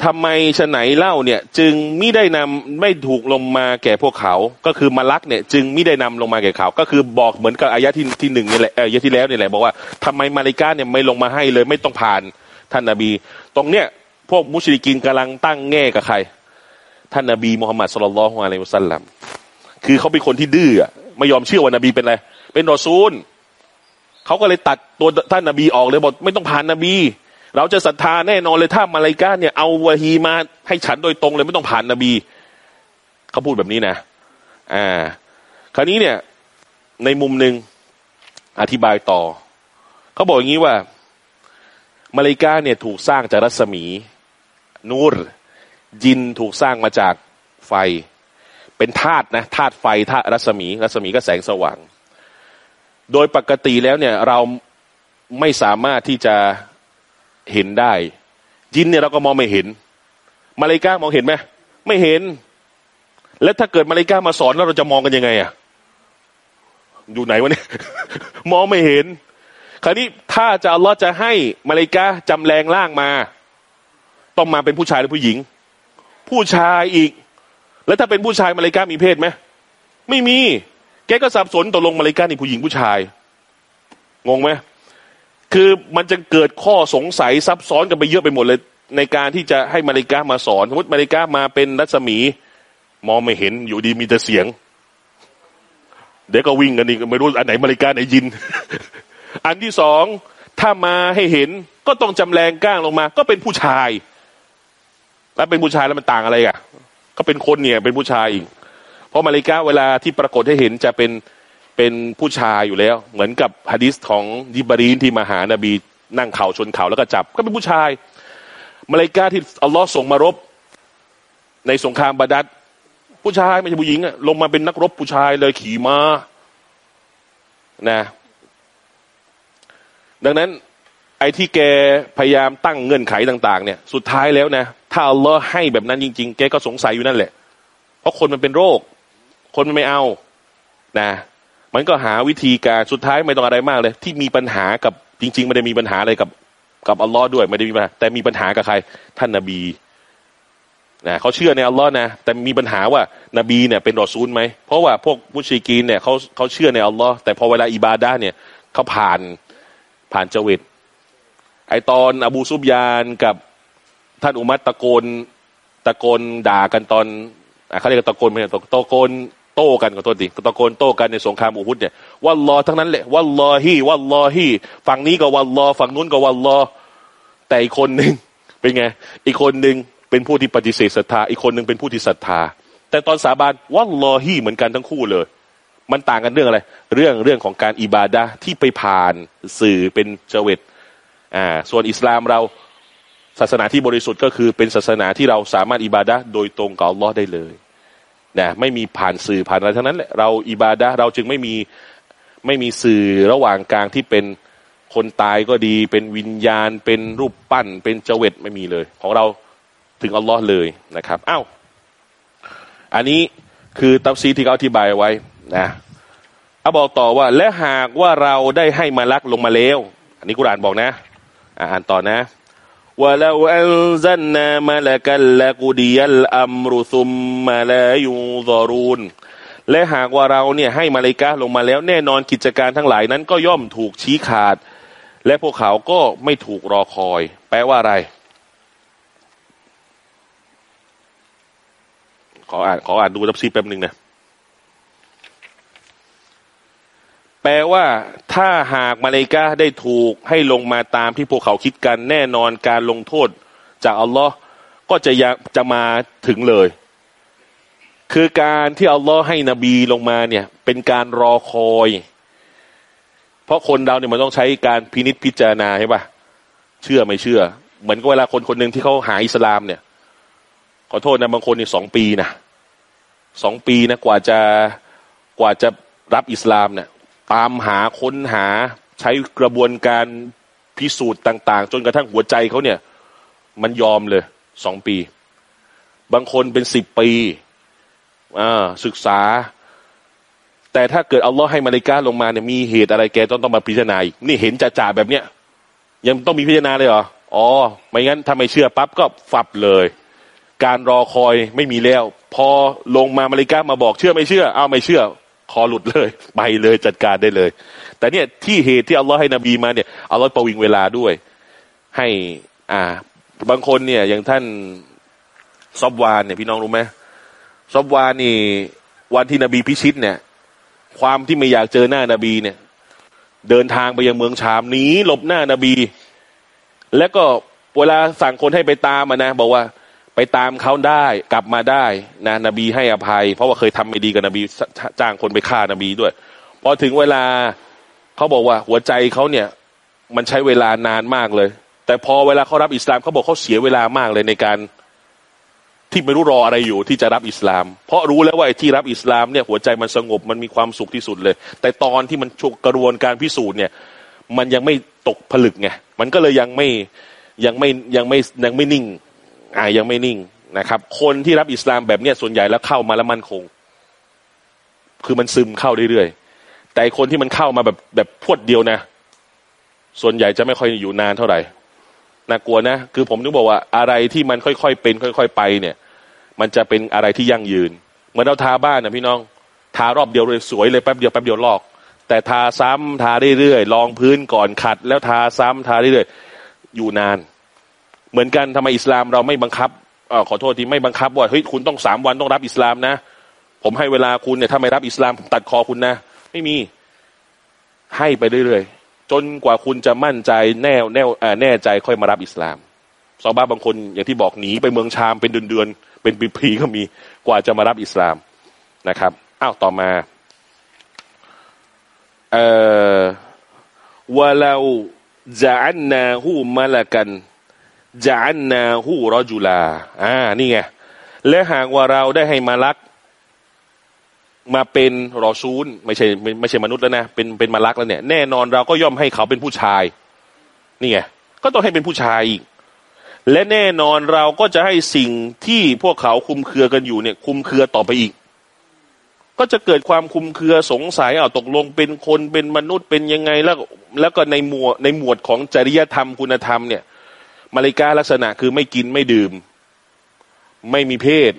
ทำไมชะไหนเล่าเนี่ย จึงไม่ได้นำไม่ถูกลงมาแก่พวกเขา ก็คือมาลักเนี่ย จึงไม่ได้นำลงมาแก่เขา ก็คือบอกเหมือนกับอายะที่ที่หนึ่งนี่แหละอายะที่แล้วนี่แหละบอกว่าทำไมมาริกาเนี่ยไม่ลงมาให้เลยไม่ต้องผ่านท่านนาบี ตรงเนี้ยพวกมุชลิกินกำลังตั้งแง่กับใคร ท่านนาบีมุฮัมมัดสุลลัลฮุอะลัยฮิวสัลลัมคือเขาเป็นคนที่ดื้อไม่ยอมเชื่อว่านบีเป็นอะไรเป็นรอซูลเขาก็เลยตัดตัวท่านนาบีออกเลยบอกไม่ต้องผ่านนาบี เราจะศรัทธาแน่นอนเลยถ้ามาลายกาเนี่ยเอาวะฮีมาให้ฉันโดยตรงเลยไม่ต้องผ่านนบีเขาพูดแบบนี้นะ อ่า คราวนี้เนี่ย ในมุมหนึ่งอธิบายต่อเขาบอกอย่างนี้ว่า มาลายกาเนี่ยถูกสร้างจากรัศมี นูรยินถูกสร้างมาจากไฟ เป็นธาตุนะธาตุไฟธาตุรัศมี รัศมีก็แสงสว่าง โดยปกติแล้วเนี่ย เราไม่สามารถที่จะ เห็นได้ ยินเนี่ยเราก็มองไม่เห็น มาลายกามองเห็นไหมไม่เห็น แล้วถ้าเกิดมาลายกามาสอนแล้วเราจะมองกันยังไงอะอยู่ไหนวะเนี่ยมองไม่เห็น คราวนี้ถ้าจะอัลลอฮ์จะให้มาลายกาจำแรงร่างมา ต้องมาเป็นผู้ชายหรือผู้หญิง ผู้ชายอีก แล้วถ้าเป็นผู้ชายมาเลายกามีเพศไหมไม่มี แกก็สับสนตกลงมาเลายกานี่ผู้หญิงผู้ชาย งงไหม คือมันจะเกิดข้อสงสัยซับซ้อนกันไปเยอะไปหมดเลย ในการที่จะให้มาเลายกามาสอน สมมติมาเลายกามาเป็นรัศมี มองไม่เห็นอยู่ดีมีแต่เสียง เดี๋ยวก็วิ่งกันอีกไม่รู้อันไหนมาเลายกาไหนยิน อันที่สองถ้ามาให้เห็นก็ต้องจำแรงก้างลงมา ก็เป็นผู้ชาย แล้วเป็นผู้ชายแล้วมันต่างอะไรอะ ก็เป็นคนเนี่ย เป็นผู้ชายอีก เพราะมาเลายกาเวลาที่ปรากฏให้เห็นจะเป็น เป็นผู้ชายอยู่แล้ว เหมือนกับฮะดิษของยิบรีนที่มาหานบีนั่งเข่าชนเข่าแล้วก็จับ ก็เป็นผู้ชายมาเลกาที่อัลลอฮ์ส่งมารบ ในสงครามบาดัดผู้ชายไม่ใช่ผู้หญิงอะลงมาเป็นนักรบผู้ชายเลยขี่ม้านะ ดังนั้น ไอ้ที่แกพยายามตั้งเงื่อนไขต่าง ๆ เนี่ย สุดท้ายแล้วนะ ถ้าอัลลอฮ์ให้แบบนั้นจริง ๆ แกก็สงสัยอยู่นั่นแหละ เพราะคนมันเป็นโรค คนมันไม่เอานะ มันก็หาวิธีการสุดท้ายไม่ต้องอะไรมากเลย ที่มีปัญหากับจริง ๆ ไม่ได้มีปัญหาอะไรกับ กับอัลลอฮ์ด้วยไม่ได้มีปัญหาแต่มีปัญหากับใคร ท่านนบีนะเขาเชื่อในอัลลอฮ์นะแต่มีปัญหาว่านบีเนี่ยเป็นรอซูลไหมเพราะว่าพวกมุชริกีนเนี่ยเขาเขาเชื่อในอัลลอฮ์แต่พอเวลาอิบาดะเนี่ยเขาผ่านผ่านเจวิตไอตอนอบูซุบยานกับท่านอุมัตตะโกนตะโกนด่ากันตอนอเขาเรียกตะโกนไม่ใช่ตะโกน โต้กันขอโทษดิตะโกนโต้กันในสงครามอุฮุดเนี่ยวัลลอทั้งนั้นแหละวัลลอฮีวัลลอฮีฝั่งนี้ก็วัลลอฝั่งนู้นก็วัลลอแต่อีกคนหนึ่งเป็นไง อีกคนหนึ่งเป็นผู้ที่ปฏิเสธศรัทธา อีกคนหนึ่งเป็นผู้ที่ศรัทธา แต่ตอนสาบานวัลลอฮีเหมือนกันทั้งคู่เลย มันต่างกันเรื่องอะไร เรื่องเรื่องของการอิบาดะที่ไปผ่านสื่อเป็นเจวิตอ่าส่วนอิสลามเราศาสนาที่บริสุทธิ์ก็คือเป็นศาสนาที่เราสามารถอิบาดะโดยตรงกับอัลลอฮ์ได้เลย นะไม่มีผ่านสื่อผ่านอะไรทั้งนั้นแหละเราอิบาดะเราจึงไม่มีไม่มีสื่อระหว่างกลางที่เป็นคนตายก็ดี เป็นวิญญาณ เป็นรูปปั้น เป็นเจวิตไม่มีเลย ของเราถึงอัลลอฮ์เลยนะครับอ้าวอันนี้คือตัฟซีที่เขาอธิบายไว้นะเอาบอกต่อว่า และหากว่าเราได้ให้มาลักลงมาแล้ว อันนี้กุรานบอกนะ อ่านต่อนะ ولو أنزلنا ملكا لقضي الأمر ثم لا ينظرون และหากว่าเราเนี่ยให้มาเลกาลงมาแล้ว แน่นอนกิจการทั้งหลายนั้น ก็ย่อมถูกชี้ขาด และพวกเขาก็ไม่ถูกรอคอย แปลว่าอะไร ขออ่านขออ่านดูตับซีแป๊บหนึ่งนะ แปลว่าถ้าหากมาเลกาได้ถูกให้ลงมาตามที่พวกเขาคิดกันแน่นอนการลงโทษ จากอัลลอฮ์ก็จะจะมาถึงเลย คือการที่อัลลอฮ์ให้นบีลงมาเนี่ย เป็นการรอคอย เพราะคนเราเนี่ยมันต้องใช้การพินิษพิจารณาใช่ปะเชื่อไม่เชื่อ เหมือนกับเวลาคนคนหนึ่งที่เขาหาอิสลามเนี่ย ขอโทษนะบางคนนี่สองปีนะสองปีนะกว่าจะกว่าจะรับอิสลามเนี่ย ตามหาค้นหาใช้กระบวนการพิสูจน์ต่าง ๆ จนกระทั่งหัวใจเขาเนี่ย มันยอมเลยสองปี บางคนเป็นสิบปีอ่าศึกษา แต่ถ้าเกิดอัลลอฮ์ให้มาเลกาลงมาเนี่ยมีเหตุอะไรแกต้องต้องมาพิจารณาอีกนี่เห็นจ่าๆแบบเนี้ยยังต้องมีพิจารณาเลยเหรออ๋อไม่งั้นถ้าไม่เชื่อปั๊บก็ฝับเลย การรอคอยไม่มีแล้ว พอลงมามาเลกามาบอกเชื่อไม่เชื่อ เอาไม่เชื่อ คอหลุดเลย ไปเลยจัดการได้เลย แต่เนี่ยที่เหตุที่อัลลอฮ์ให้นบีมาเนี่ยอัลลอฮ์ประวิงเวลาด้วย ให้ อ่า บางคนเนี่ย อย่างท่านซอบวานเนี่ยพี่น้องรู้ไหมซอบวานนี่ วันที่นบีพิชิตเนี่ย ความที่ไม่อยากเจอหน้านบีเนี่ย เดินทางไปยังเมืองชามหนีหลบหน้านบี แล้วก็เวลาสั่งคนให้ไปตามมานะบอกว่า ไปตามเขาได้กลับมาได้นะนบีให้อภัย เพราะว่าเคยทำไม่ดีกับนบีจ้างคนไปฆ่านบีด้วยพอถึงเวลาเขาบอกว่าหัวใจเขาเนี่ย มันใช้เวลานานมากเลย แต่พอเวลาเขารับอิสลามเขาบอกเขาเสียเวลามากเลยในการที่ไม่รู้รออะไรอยู่ที่จะรับอิสลาม เพราะรู้แล้วว่าที่รับอิสลามเนี่ย หัวใจมันสงบมันมีความสุขที่สุดเลย แต่ตอนที่มันชกกระบวนการพิสูจน์เนี่ย มันยังไม่ตกผลึกไงมันก็เลยยังไม่ยังไม่ยังไม่ยังไม่นิ่ง อ่ายังไม่นิ่งนะครับ คนที่รับอิสลามแบบเนี้ยส่วนใหญ่แล้วเข้ามาแล้วมั่นคง คือมันซึมเข้าเรื่อยๆแต่คนที่มันเข้ามาแบบแบบพวดเดียวนะ ส่วนใหญ่จะไม่ค่อยอยู่นานเท่าไหร่น่ากลัวนะ คือผมนึกบอกว่าอะไรที่มันค่อยๆเป็น ค่อย ๆ ไปเนี่ย มันจะเป็นอะไรที่ยั่งยืน เหมือนเราทาบ้านนะพี่น้อง ทารอบเดียวเลยสวยเลยแป๊บเดียวแป๊บเดียวลอก แต่ทาซ้ำทาเรื่อยๆลองพื้นก่อนขัด แล้วทาซ้ำทาเรื่อยๆอยู่นาน เหมือนกันทำไมอิสลามเราไม่บังคับอขอโทษทีไม่บังคับว่าเฮ้ยคุณต้องสามวันต้องรับอิสลามนะ ผมให้เวลาคุณเนี่ยถ้าไม่รับอิสลามผมตัดคอคุณนะ ไม่มีให้ไปเรื่อยๆจนกว่าคุณจะมั่นใจแน่แน่แน่ใจค่อยมารับอิสลามซอบ้าบางคนอย่างที่บอกหนีไปเมืองชามเป็นเดือนๆเป็นปีๆก็มีกว่าจะมารับอิสลามนะครับอ้าวต่อมาเอ่อวะลาจะอันนาหูมาละกัน จะอันนาหูรอจุลา อ่า นี่ไง และหากว่าเราได้ให้มาลัก มาเป็นรอซูล ไม่ใช่ไม่ไม่ใช่มนุษย์แล้วนะ เป็นเป็นมาลักแล้วเนี่ย แน่นอนเราก็ย่อมให้เขาเป็นผู้ชาย นี่ไง ก็ต้องให้เป็นผู้ชายอีก และแน่นอนเราก็จะให้สิ่งที่พวกเขาคุมเครือกันอยู่เนี่ย คุมเครือต่อไปอีก ก็จะเกิดความคุมเครือสงสัยเอาตกลงเป็นคนเป็นมนุษย์เป็นยังไงแล้ว แล้วก็ในหมวดในหมวดของจริยธรรมคุณธรรมเนี่ย มาริกาลักษณะคือไม่กินไม่ดื่ม ไม่มีเพศ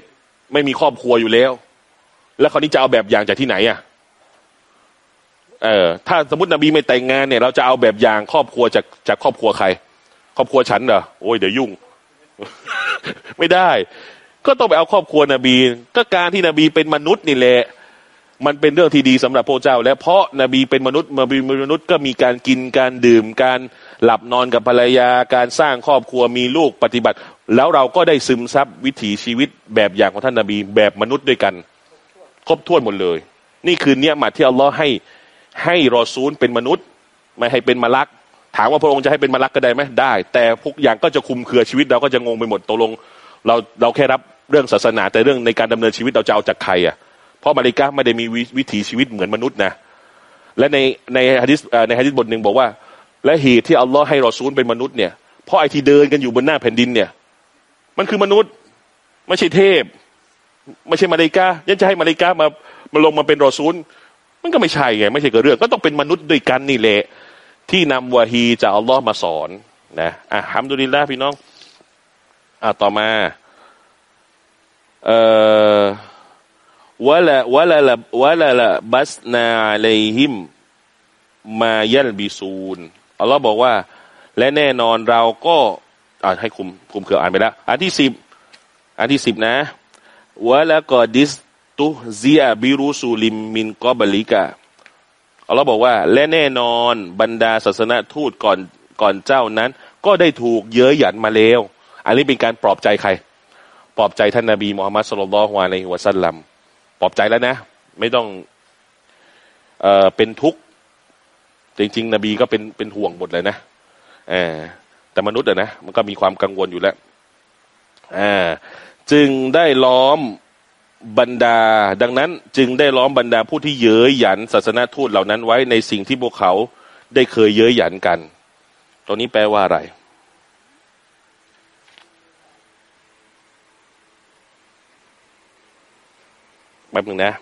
ไม่มีครอบครัวอยู่แล้ว แล้วคราวนี้จะเอาแบบอย่างจากที่ไหนอะเออถ้าสมมตินบีไม่แต่งงานเนี่ย เราจะเอาแบบอย่างครอบครัวจากจากครอบครัวใคร ครอบครัวฉันเหรอโอ้ยเดี๋ยวยุ่ง ไม่ได้ ก็ต้องไปเอาครอบครัวนบี ก็การที่นบีเป็นมนุษย์นี่แหละมันเป็นเรื่องที่ดีสำหรับพระเจ้า และเพราะนบีเป็นมนุษย์นบีมนุษย์ก็มีการกินการดื่มการ หลับนอนกับภรรยาการสร้างครอบครัวมีลูกปฏิบัติ แล้วเราก็ได้ซึมซับวิถีชีวิตแบบอย่างของท่านนบีแบบมนุษย์ด้วยกัน ครบถ้วนหมดเลย นี่คือเนี่ยมาที่อัลลอฮ์ให้ให้รอซูลเป็นมนุษย์ ไม่ให้เป็นมาลัก ถามว่าพระองค์จะให้เป็นมาลักก็ได้ไหมได้ แต่พวกอย่างก็จะคุมเครือชีวิตเราก็จะงงไปหมดตกลง เราเราแค่รับเรื่องศาสนา แต่เรื่องในการดำเนินชีวิตเราจะเอาจากใครอะเพราะมาริกาไม่ได้มีวิถีชีวิตเหมือนมนุษย์นะและในในฮะดิษในฮะดิษบทหนึ่งบอกว่า และเหตุที่อัลลอฮ์ให้รอซูลเป็นมนุษย์เนี่ยเพราะไอที่เดินกันอยู่บนหน้าแผ่นดินเนี่ย มันคือมนุษย์ ไม่ใช่เทพ ไม่ใช่มาริกายังจะให้มาริกามามาลงมาเป็นรอซูล มันก็ไม่ใช่ไงไม่ใช่กับเรื่อง ก็ต้องเป็นมนุษย์ด้วยกันนี่แหละ ที่นำวะฮีจากอัลลอฮ์มาสอนนะอะฮัมดุลิลละพี่น้องอะต่อมาเอ่ول ولل وللبسنا عليهم ما يلبسون อัลลอฮ์บอกว่า และแน่นอนเราก็อ่าให้คลุมคลุมเครืออ่านไปแล้ว อันที่สิบอันที่สิบนะولقد استهزئ برسل من قبلكอัลลอฮ์บอกว่า และแน่นอนบรรดาศาสนทูตก่อนก่อนเจ้านั้น ก็ได้ถูกเย้ยหยันมาแล้ว อันนี้เป็นการปลอบใจใคร ปลอบใจท่านนาบีมุฮัมมัดสุลลัลฮวาในหัวซัลลัมปลอบใจแล้วนะ ไม่ต้องเออเป็นทุกข์ จริงๆนบีก็เป็นเป็นห่วงหมดเลยนะเออแต่มนุษย์อะนะมันก็มีความกังวลอยู่แล้วอ่าจึงได้ล้อมบรรดา ดังนั้นจึงได้ล้อมบรรดาผู้ที่เย้ยหยันศาสนาทูตเหล่านั้นไว้ในสิ่งที่พวกเขาได้เคยเย้ยหยันกัน ตรงนี้แปลว่าอะไรแป๊บนึงนะ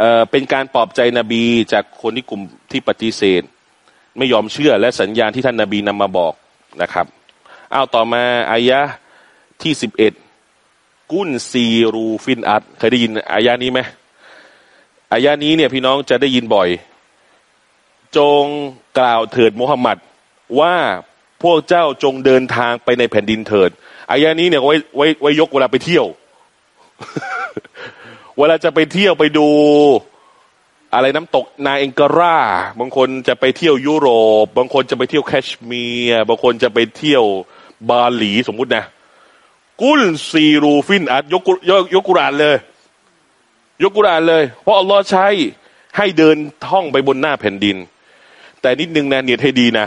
เอ่อเป็นการปลอบใจนบีจากคนที่กลุ่มที่ปฏิเสธ ไม่ยอมเชื่อและสัญญาณที่ท่านนาบีนำมาบอกนะครับเอาต่อมาอายะที่สิบเอ็ดกุนซีรูฟินอัดเคยได้ยินอายะนี้ไหมอายะนี้เนี่ยพี่น้องจะได้ยินบ่อย จงกล่าวเถิดมุฮัมมัดว่าพวกเจ้าจงเดินทางไปในแผ่นดินเถิดอายะนี้เนี่ยไว้ไว้ไว้ยกเวลาไปเที่ยว เวลาจะไปเที่ยวไปดู อะไรน้ำตกนาเองการาบางคนจะไปเที่ยวยุโรป บางคนจะไปเที่ยวแคชเมียร์บางคนจะไปเที่ยวบาหลีสมมุตินะ กุลซีรูฟินอัดยกยกยกกุรานเลย ยกกุรานเลย เพราะอัลลอฮ์ใช้ให้เดินท่องไปบนหน้าแผ่นดิน แต่นิดนึงนะเนียให้ดีนะ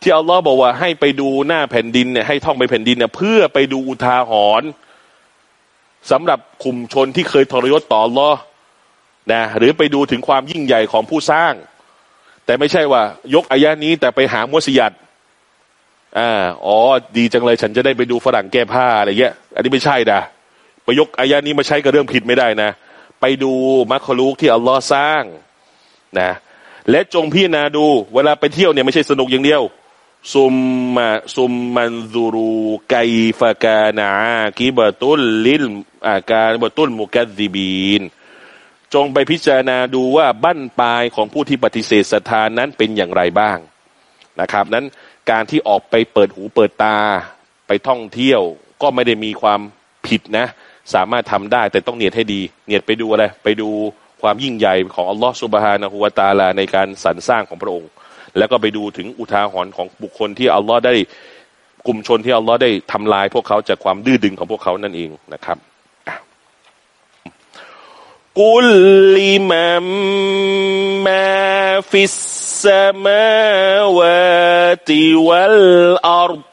ที่อัลลอฮ์บอกว่าให้ไปดูหน้าแผ่นดินเนี่ยให้ท่องไปแผ่นดินเนี่ยเพื่อไปดูอุทาหรณ์ สำหรับกลุ่มชนที่เคยทรยศต่อลอนะหรือไปดูถึงความยิ่งใหญ่ของผู้สร้าง แต่ไม่ใช่ว่า ยกอายะนี้แต่ไปหามัสยิดอ่าอ๋อ ดีจังเลยฉันจะได้ไปดูฝรั่งแก้ผ้าอะไรเงี้ย อันนี้ไม่ใช่นะไปยกอายะนี้มาใช้กับเรื่องผิดไม่ได้นะ ไปดูมัคคลูกที่อัลลอฮ์สร้างนะและจงพิจารณาดู เวลาไปเที่ยวเนี่ยไม่ใช่สนุกอย่างเดียว ซุมมาซุมมันซูรูไกฟากานากิบตุลลิลอาการบตุลมุกัดซิบีน จงไปพิจารณาดูว่าบั้นปลายของผู้ที่ปฏิเสธศรัทธานั้นเป็นอย่างไรบ้างนะครับ นั้นการที่ออกไปเปิดหูเปิดตาไปท่องเที่ยว ก็ไม่ได้มีความผิดนะ สามารถทำได้แต่ต้องเนียดให้ดี เนียดไปดูอะไร ไปดูความยิ่งใหญ่ของอัลลอฮฺสุบฮานะฮูวาตาลาในการสรรสร้างของพระองค์ แล้วก็ไปดูถึงอุทาหรณ์ของบุคคลที่อัลลอฮ์ได้กลุ่มชนที่อัลลอฮ์ได้ทำลายพวกเขาจากความดื้อดึงของพวกเขานั่นเองนะครับกุลลิมัมมาฟิสสมาวาติวัลอัร قل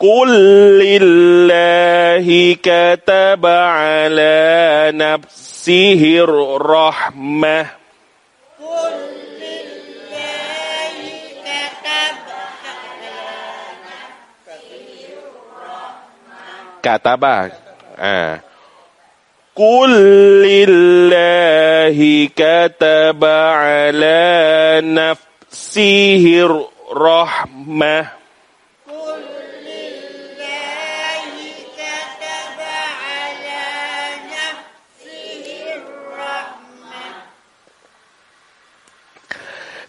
قل لله كتب على نفسه الرحمة قل لله كتب كتب آه. قل لله كتب على نفسه الرحمة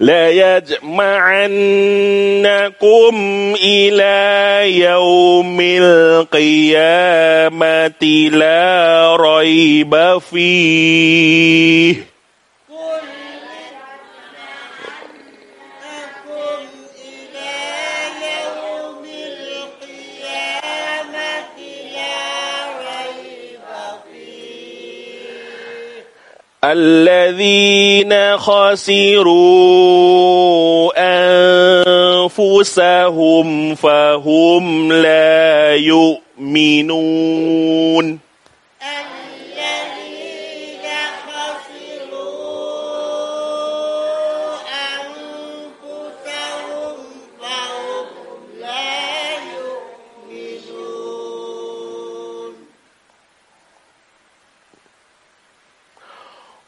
ليجمعنكم إلى يوم القيامة لا ريب فيه. الذين خسروا أنفسهم فهم لا يؤمنون.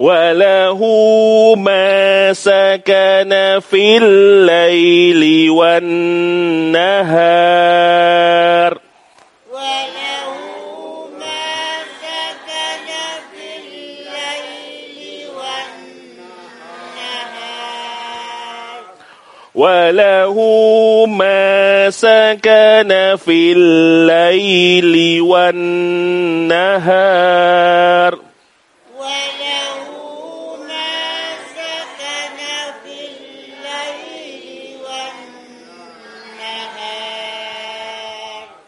وله ما سكن في الليل والنهار وله ما سكن في الليل والنهار وله ما سكن في الليل والنهار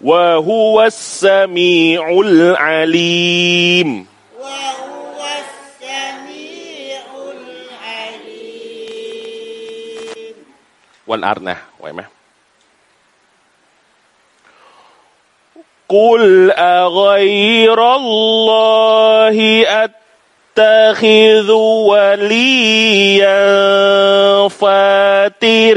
وهو السميع العليم وهو السميع العليم วันอัดนะไหวไหม قل أغير الله أتخذ وليا فاتر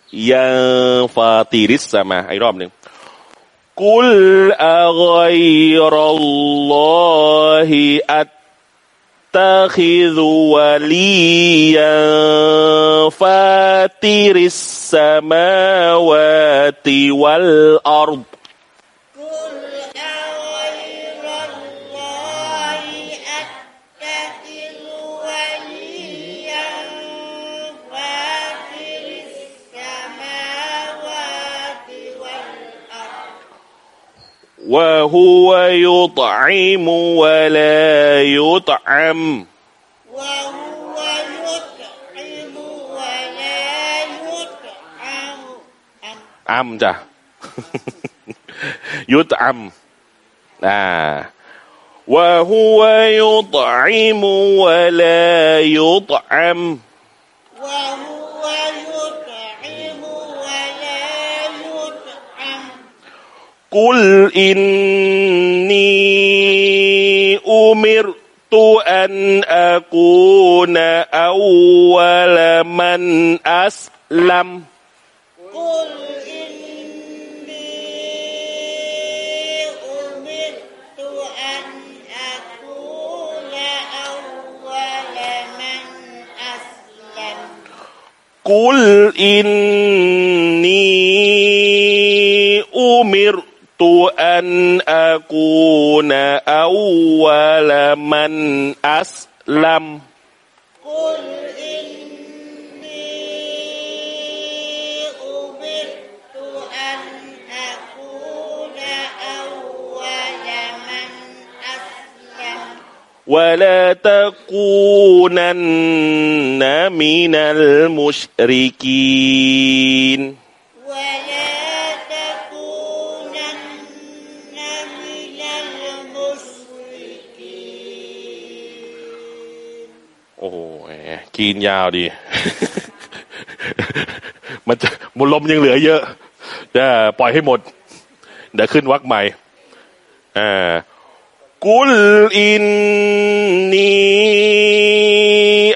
ยังฟาติริสสมาอีกรอบหนึ่งกุลอะกัยรัล وهو يطعم ولا يطعم. وهو يطعم ولا يطعم. عم ده يطعم آه. وهو يطعم ولا يطعم. قل إني أمرت أن أكون أول من أسلم قل إني أمرت أن أكون أول من أسلم قل إني أمرت أن أكون أول من أسلم. قل إني أمرت أن أكون أول من أسلم. ولا تكونن من المشركين. กินยาวดี มันจะมุลมยังเหลือเยอะจะปล่อยให้หมด เดี๋ยวขึ้นวักใหม่อ่ากุลอินนี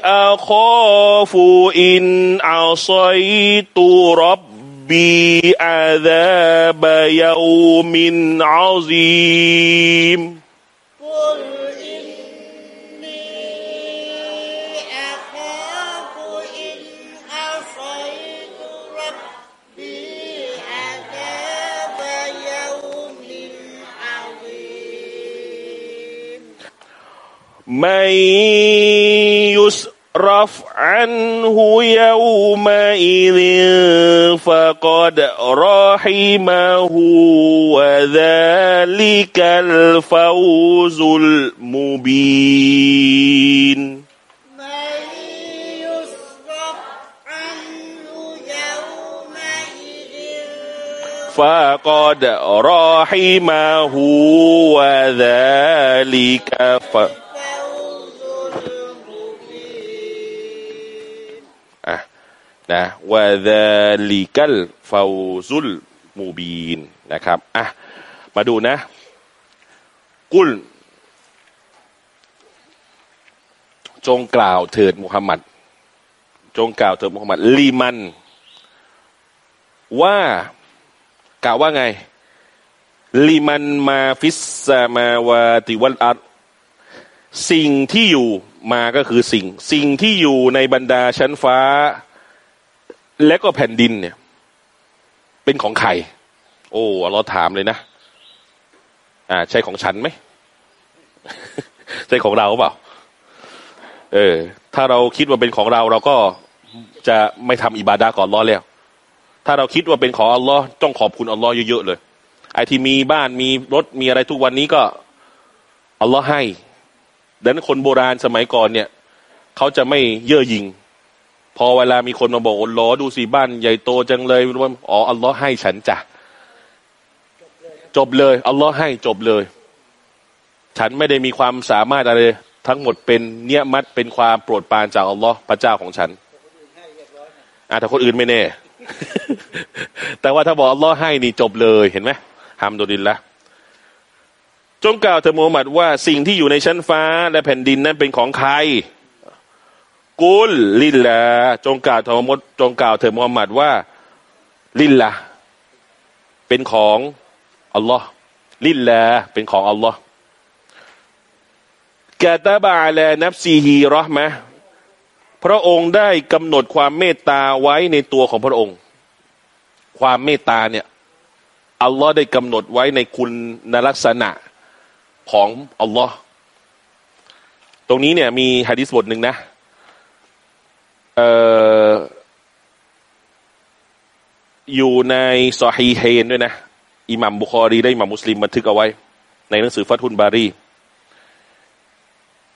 อาคอฟูอินอาซัยตุรับบีอาดาบยามินอาซีม من يسرف عنه يومئذ فقد رحمه وذلك الفوز المبين فقد رحمه وذلك. فوز นะวะดาลิกัลฟาซุลมูบีนนะครับอะมาดูนะ กุล จงกล่าวเถิดมุฮัมมัด จงกล่าวเถิดมุฮัมมัดลีมัน ว่ากล่าวว่าไงลีมันมาฟิสซามาวาติวัลอัรสิ่งที่อยู่มาก็คือสิ่ง สิ่งที่อยู่ในบรรดาชั้นฟ้า และก็แผ่นดินเนี่ย เป็นของใคร โอ้เราถามเลยนะ อ่า ใช่ของฉันไหม ใช่ของเราเปล่า เออ ถ้าเราคิดว่าเป็นของเราเราก็จะไม่ทำอิบาดาก่อนล้อแล้ว ถ้าเราคิดว่าเป็นของอัลลอฮ์ต้องขอบคุณอัลลอฮ์เยอะๆเลย ไอ้ที่มีบ้านมีรถมีอะไรทุกวันนี้ก็อัลลอฮ์ให้ดังนั้นคนโบราณสมัยก่อนเนี่ย เขาจะไม่เย่อหยิ่ง พอเวลามีคนมาบอกอัลลอฮ์ดูสิบ้านใหญ่โตจังเลยว่าอ๋ออัลลอฮ์ให้ฉันจ้ะจบเลยอัลลอฮ์ให้จบเลย ฉันไม่ได้มีความสามารถอะไร ทั้งหมดเป็นเนียมัดเป็นความโปรดปรานจากอัลลอฮ์พระเจ้าของฉันอ่าแต่คนอื่นไม่แน่ แต่ว่าถ้าบอกอัลลอฮ์ให้นี่จบเลยเห็นไหมฮัมดุลิลละจงกล่าวเถิดมูฮัมหมัดว่าสิ่งที่อยู่ในชั้นฟ้าและแผ่นดินนั้นเป็นของใคร กุลลิลละจงกล่าวเถิดมูฮัมมัดจงกล่าวเถิดมูฮัมหมัดว่า ลิลละเป็นของอัลลอฮ์ลิลละเป็นของอัลลอฮ์กาตาบะอาลานับซีฮีรอห์มะพระองค์ได้กำหนดความเมตตาไว้ในตัวของพระองค์ ความเมตตาเนี่ยอัลลอฮ์ได้กำหนดไว้ในคุณนลักษณะของอัลลอฮ์ตรงนี้เนี่ยมีฮะดิษบทหนึ่งนะ อยู่ในซอฮีฮัยน์ด้วยนะอิหม่ามบุคอรีได้อิหม่ามมุสลิมบันทึกเอาไว้ ในหนังสือฟัตฮุลบารี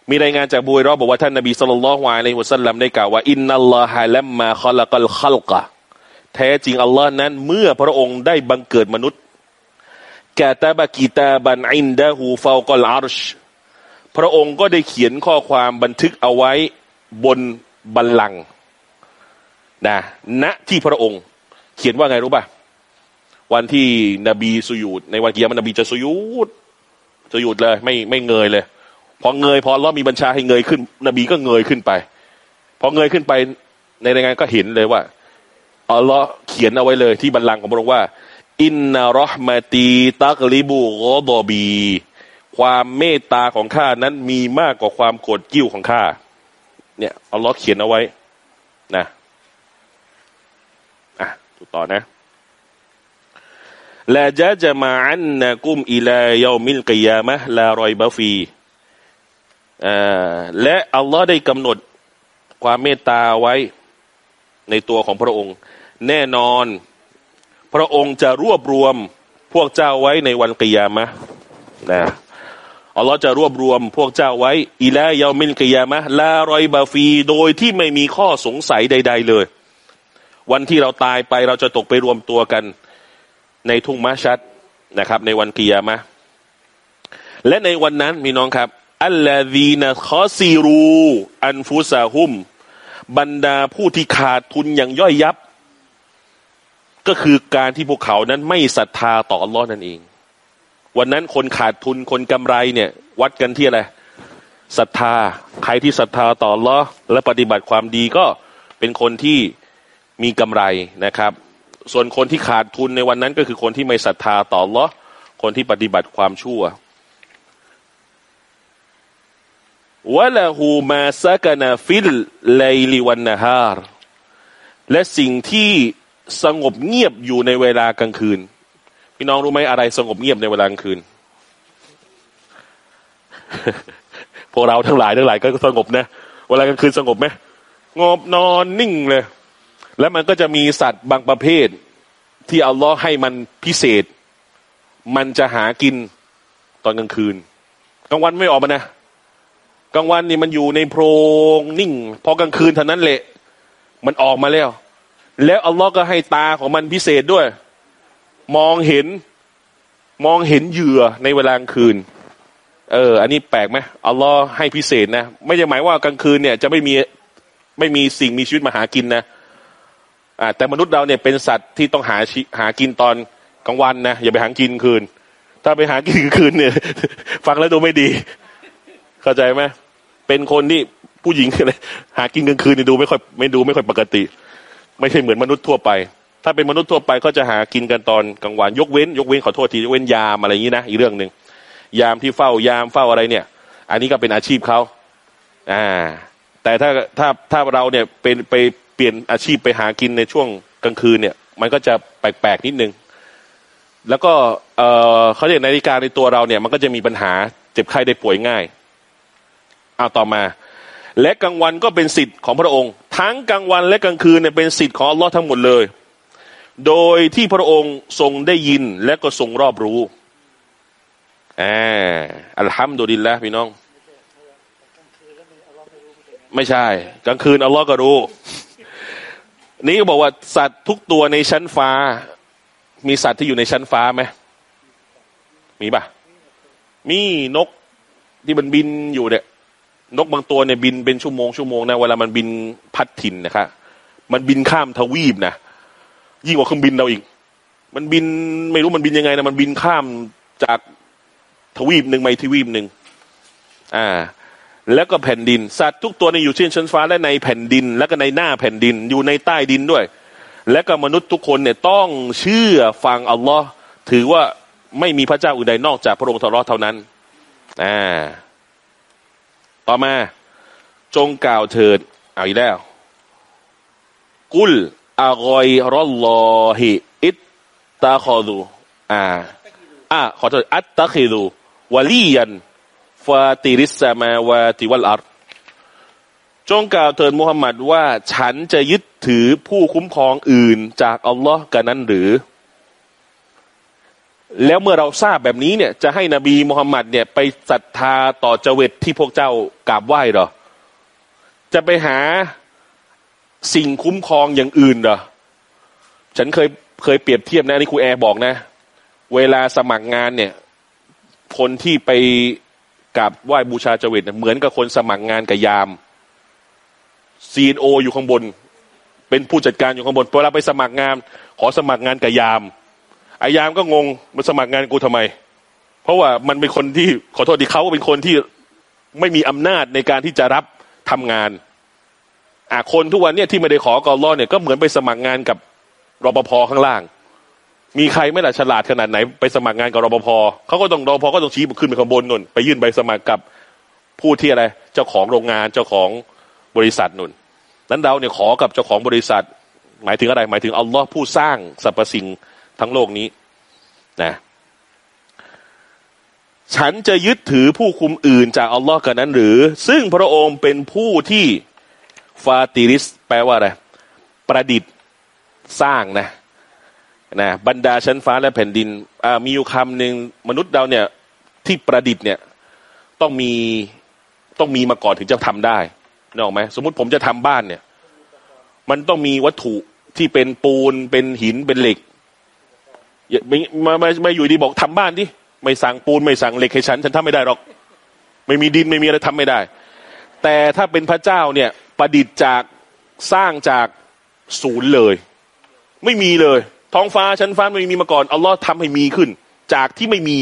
มีรายงานจากอบูฮุรอยเราะฮ์บอกว่าท่านนบีصلى الله عليه وسلمได้กล่าวว่าإن الله لما خلق الخلقแท้จริงอัลลอฮ์นั้น เมื่อพระองค์ได้บังเกิดมนุษย์كتب كتابا عنده فوق العرشพระองค์ก็ได้เขียนข้อความบันทึกเอาไว้บน บัลลังก์นะณที่พระองค์ เขียนว่าไงรู้ป่ะวันที่นบีสุยูดในวันเกิยามะนนบีจะสุยูดสุยูดเลย ไม่ไม่เงยเลย พอเงยพอเรามีบัญชาให้เงยขึ้น นบีก็เงยขึ้นไป พอเงยขึ้นไปในรายงานก็เห็นเลยว่าอัลลอฮ์เขียนเอาไว้เลยที่บัลลังก์ของพระองค์ว่า อินนารอห์มาตีตักลิบูกอบบี ความเมตตาของข้านั้นมีมากกว่าความโกรธกิ้วของข้า เนี่ยอัลลอฮ์เขียนเอาไว้นะอะถูต่อนะละจะจะมาอันนะกุมอิลายามิลกิยามะลารอยบะฟีและอัลลอฮ์ได้กำหนดความเมตตาไว้ในตัวของพระองค์ แน่นอน พระองค์จะรวบรวมพวกเจ้าไว้ในวันกิยามะนะ อัลลอฮ์จะรวบรวมพวกเจ้าไว้อิลายามิลกิยามะลารอยบาฟีโดยที่ไม่มีข้อสงสัยใด ๆ เลย วันที่เราตายไปเราจะตกไปรวมตัวกันในทุ่งมะชัดนะครับ ในวันกิยามะและในวันนั้นมีน้องครับอัลลาดีนะคอซีรู อันฟุซาฮุม บรรดาผู้ที่ขาดทุนอย่างย่อยยับ ก็คือการที่พวกเขานั้นไม่ศรัทธาต่ออัลลอฮ์นั่นเอง วันนั้นคนขาดทุนคนกำไรเนี่ย วัดกันที่อะไรศรัทธา ใครที่ศรัทธาต่ออัลอและปฏิบัติความดีก็เป็นคนที่มีกำไรนะครับ ส่วนคนที่ขาดทุนในวันนั้นก็คือคนที่ไม่ศรัทธาต่ออัลอคนที่ปฏิบัติความชั่วوله ما سكن في الليل والنهارและสิ่งที่สงบเงียบอยู่ในเวลากลางคืน พี่น้องรู้ไหมอะไรสงบเงียบในเวลากลางคืน พวกเราทั้งหลายทั้งหลายก็สงบนะ เวลากลางคืนสงบไหมสงบนอนนิ่งเลย แล้วมันก็จะมีสัตว์บางประเภท ที่อัลลอฮ์ให้มันพิเศษ มันจะหากินตอนกลางคืน กลางวันไม่ออกมานะกลางวันนี่มันอยู่ในโพรงนิ่ง พอกลางคืนเท่านั้นแหละ มันออกมาแล้ว แล้วอัลลอฮ์ก็ให้ตาของมันพิเศษด้วย มองเห็นมองเห็นเหยื่อในเวลากลางคืน เออ อันนี้แปลกไหมอัลลอฮ์ให้พิเศษนะ ไม่ใช่หมายว่ากลางคืนเนี่ยจะไม่มีไม่มีสิ่งมีชีวิตมาหากินนะอ่าแต่มนุษย์เราเนี่ยเป็นสัตว์ที่ต้องหาหากินตอนกลางวันนะอย่าไปหากินคืน ถ้าไปหากินคืนเนี่ย ฟังแล้วดูไม่ดี เข้าใจไหมเป็นคนที่ผู้หญิงเลยหากินกลางคืนนี่ดูไม่ค่อยไม่ดูไม่ค่อยปกติ ไม่ใช่เหมือนมนุษย์ทั่วไป ถ้าเป็นมนุษย์ทั่วไปก็จะหากินกันตอนกลางวันยกเว้น ยกเว้นขอโทษทียกเว้นยามอะไรอย่างนี้นะอีกเรื่องหนึ่งยามที่เฝ้ายามเฝ้าอะไรเนี่ย อันนี้ก็เป็นอาชีพเขาอ่า แต่ถ้าถ้าถ้าเราเนี่ยเป็นไปเปลี่ยนอาชีพไปหากินในช่วงกลางคืนเนี่ย มันก็จะแปลกๆนิดนึง แล้วก็เออเขาเรียกนาฬิกาในตัวเราเนี่ย มันก็จะมีปัญหาเจ็บไข้ได้ป่วยง่ายเอาต่อมา และกลางวันก็เป็นสิทธิ์ของพระองค์ ทั้งกลางวันและกลางคืนเนี่ยเป็นสิทธิ์ของอัลลอฮ์ทั้งหมดเลย โดยที่พระองค์ทรงได้ยินและก็ทรงรอบรู้อ่าอัลฮัมดุลิลละพี่น้อง ไม่ใช่ กลางคืนอัลลอฮ์ก็รู้ นี้ก็บอกว่าสัตว์ทุกตัวในชั้นฟ้า มีสัตว์ที่อยู่ในชั้นฟ้าไหมมีปะมีนกที่มันบินอยู่เนี่ยนกบางตัวเนี่ยบินเป็นชั่วโมงชั่วโมงนะเวลามันบินพัดถิ่นนะครับมันบินข้ามทวีปนะ ยิ่งกว่าเครื่องบินเราอีก มันบินไม่รู้มันบินยังไงนะมันบินข้ามจากทวีปหนึ่งไปทวีปหนึ่งอ่า แล้วก็แผ่นดินสัตว์ทุกตัวในอยู่เช่นชั้นฟ้าและในแผ่นดิน แล้วก็ในหน้าแผ่นดินอยู่ในใต้ดินด้วย และก็มนุษย์ทุกคนเนี่ยต้องเชื่อฟังอัลลอฮ์ถือว่าไม่มีพระเจ้าอื่นใดนอกจากพระองค์ทรอเท่านั้นอ่าต่อมาจงกล่าวเถิด เอาอีกแล้ว กุล อากอยรอลลอฮิอิตตาคอดูอ่าอ่าขอโทษอัตตะคิดูวะลียันฟาติริสมาวาติวัลอัรจงกล่าวเถิดมุฮัมมัดว่าฉันจะยึดถือผู้คุ้มครองอื่นจากอัลลอฮ์กันนั้นหรือ แล้วเมื่อเราทราบแบบนี้เนี่ย จะให้นบีมุฮัมมัดเนี่ยไปศรัทธาต่อเจวิตที่พวกเจ้ากราบไหว้หรอ จะไปหา สิ่งคุ้มครองอย่างอื่นเหรอฉันเคยเคยเปรียบเทียบนะนี่ครูแอร์บอกนะ เวลาสมัครงานเนี่ย คนที่ไปกับไหว้บูชาจวิตเหมือนกับคนสมัครงานกับยามซีโออยู่ข้างบน เป็นผู้จัดการอยู่ข้างบนเวลาไปสมัครงาน ขอสมัครงานกับยามไอยามก็งงมาสมัครงานกูทำไม เพราะว่ามันเป็นคนที่ขอโทษดีเขาเป็นคนที่ไม่มีอำนาจในการที่จะรับทำงาน อะคนทุกวันเนี่ยที่ไม่ได้ขอกอรอเนี่ยก็เหมือนไปสมัครงานกับรปภข้างล่าง มีใครไม่ล่ะฉลาดขนาดไหนไปสมัครงานกับรปภเขาก็ต้องรปภก็ต้องชี้ขึ้นไปข้างบนนุ่นไปยื่นใบสมัครกับผู้ที่อะไร เจ้าของโรงงานเจ้าของบริษัทนุ่นนั้นเราเนี่ยขอกับเจ้าของบริษัท หมายถึงอะไร หมายถึงอัลลอฮ์ผู้สร้างสรรพสิ่งทั้งโลกนี้นะฉันจะยึดถือผู้คุมอื่นจากอัลลอฮ์กันนั้นหรือ ซึ่งพระองค์เป็นผู้ที่ ฟาติริส แปลว่าอะไร ประดิษฐ์สร้างนะนะบรรดาชั้นฟ้าและแผ่นดินมีอยู่คำหนึ่งมนุษย์เราเนี่ย ที่ประดิษฐ์เนี่ย ต้องมีต้องมีมาก่อนถึงจะทำได้นึกออกไหมสมมติผมจะทำบ้านเนี่ย มันต้องมีวัตถุที่เป็นปูนเป็นหินเป็นเหล็กไม่มามามาอยู่ดีบอกทำบ้านดิไม่สั่งปูนไม่สั่งเหล็กให้ฉัน ฉันทำไม่ได้หรอก ไม่มีดินไม่มีอะไรทำไม่ได้ แต่ถ้าเป็นพระเจ้าเนี่ย ประดิษฐ์จากสร้างจากศูนย์เลย ไม่มีเลย ท้องฟ้าชั้นฟ้าไม่มีมาก่อนอัลลอฮ์ทำให้มีขึ้น จากที่ไม่มี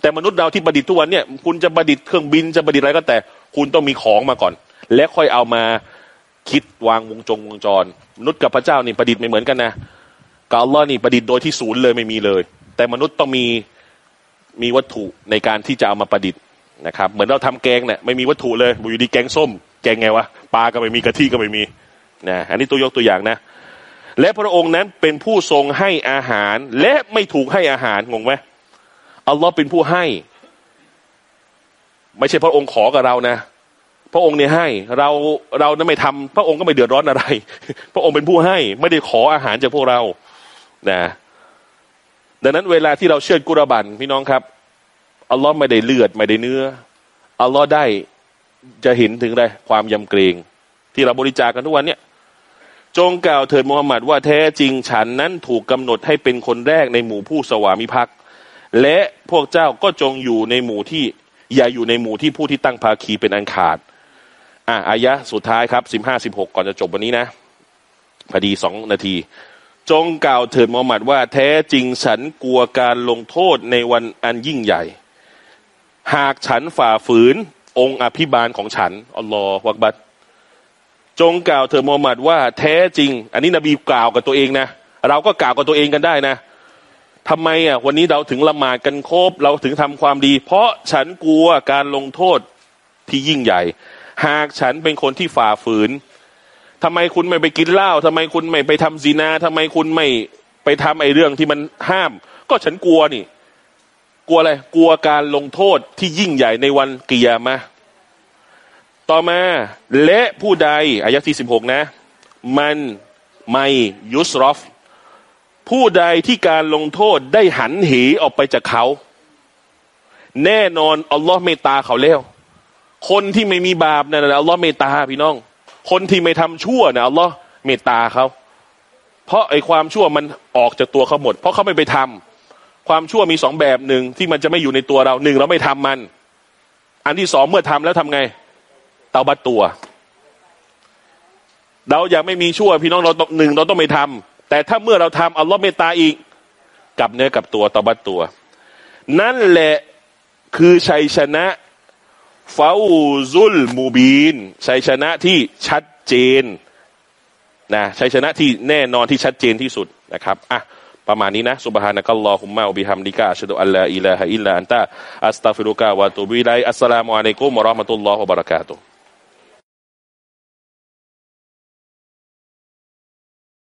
แต่มนุษย์เราที่ประดิษฐ์ทุกวันเนี่ย คุณจะประดิษฐ์เครื่องบินจะประดิษฐ์อะไรก็แต่ คุณต้องมีของมาก่อน และค่อยเอามาคิดวางวงจงวงจร มนุษย์กับพระเจ้านี่ประดิษฐ์ไม่เหมือนกันนะกับอัลลอฮ์นี่ประดิษฐ์โดยที่ศูนย์เลยไม่มีเลย แต่มนุษย์ต้องมีมีวัตถุในการที่จะเอามาประดิษฐ์นะครับ เหมือนเราทำแกงเนี่ยไม่มีวัตถุเลยอยู่ดีแกงส้ม แกงไงวะปลาก็ไม่มีกะทิก็ไม่มีนะอันนี้ตัวยกตัวอย่างนะ และพระองค์นั้นเป็นผู้ทรงให้อาหาร และไม่ถูกให้อาหารงงไหมอัลลอฮ์เป็นผู้ให้ ไม่ใช่พระองค์ขอกับเรานะ พระองค์เนี่ยให้ เราเรานั้นไม่ทำพระองค์ก็ไม่เดือดร้อนอะไร พระองค์เป็นผู้ให้ ไม่ได้ขออาหารจากพวกเรานะดังนั้นเวลาที่เราเชื่อกุรบันพี่น้องครับอัลลอฮ์ไม่ได้เลือดไม่ได้เนื้ออัลลอฮ์ได้ จะเห็นถึงได้ความยำเกรง ที่เราบริจาคกันทุกวันเนี่ย จงกล่าวเถิดมุฮัมมัดว่าแท้จริงฉันนั้นถูกกำหนดให้เป็นคนแรกในหมู่ผู้สวามิภักดิ์และพวกเจ้าก็จงอยู่ในหมู่ที่อย่าอยู่ในหมู่ที่ผู้ที่ตั้งภาคีเป็นอันขาด อะอายะสุดท้ายครับสิบห้าสิบหกก่อนจะจบวันนี้นะพอดีสองนาที จงกล่าวเถิดมุฮัมมัดว่าแท้จริงฉันกลัวการลงโทษในวันอันยิ่งใหญ่ หากฉันฝ่าฝืน องค์อภิบาลของฉันอัลลอฮฺวักบัตจงกล่าวเถิดมูฮัมหมัดว่าแท้จริง อันนี้นบีกล่าวกับตัวเองนะ เราก็กล่าวกับตัวเองกันได้นะทำไมอะวันนี้เราถึงละหมาดกันครบเราถึงทำความดี เพราะฉันกลัวการลงโทษที่ยิ่งใหญ่ หากฉันเป็นคนที่ฝ่าฝืนทำไมคุณไม่ไปกินเหล้าทำไมคุณไม่ไปทำซีนาทำไมคุณไม่ไปทำไอ้เรื่องที่มันห้าม ก็ฉันกลัวนี่ กลัวอะไร กลัวการลงโทษที่ยิ่งใหญ่ในวันกิยามะต่อมาและผู้ใดอายะที่สิบหกนะ มันไม่ยุสรอฟ ผู้ใดที่การลงโทษได้หันเหออกไปจากเขา แน่นอนอัลลอฮ์เมตตาเขาแล้ว คนที่ไม่มีบาปนะอัลลอฮ์เมตตาพี่น้อง คนที่ไม่ทำชั่วนะอัลลอฮ์เมตตาเขา เพราะไอความชั่วมันออกจากตัวเขาหมด เพราะเขาไม่ไปทำ ความชั่วมีสองแบบหนึ่งที่มันจะไม่อยู่ในตัวเราหนึ่งเราไม่ทำมัน อันที่สองเมื่อทำแล้วทำไง เตาบัตตัว เราอยากไม่มีชั่ว พี่น้องเราหนึ่งเราต้องไม่ทำแต่ถ้าเมื่อเราทำอัลลอฮ์เมตตาอีกกับเนื้อกับตัวเตาบัตตัว นั่นแหละคือชัยชนะฟาซุลมูบีนชัยชนะที่ชัดเจนนะชัยชนะที่แน่นอนที่ชัดเจนที่สุดนะครับอะ ประมาณนี้นะสุบฮานะกัลลอฮุมมาอุบิฮัมดิกะอัชฮะดุอัลลอฮอิลาฮะอิลลัลอันตะอัสตัฟิรุกะวะตุบิไลอัสสลามุอะลัยกุมวะเราะห์มะตุลลอฮ์วะบะเราะกาตุฮ์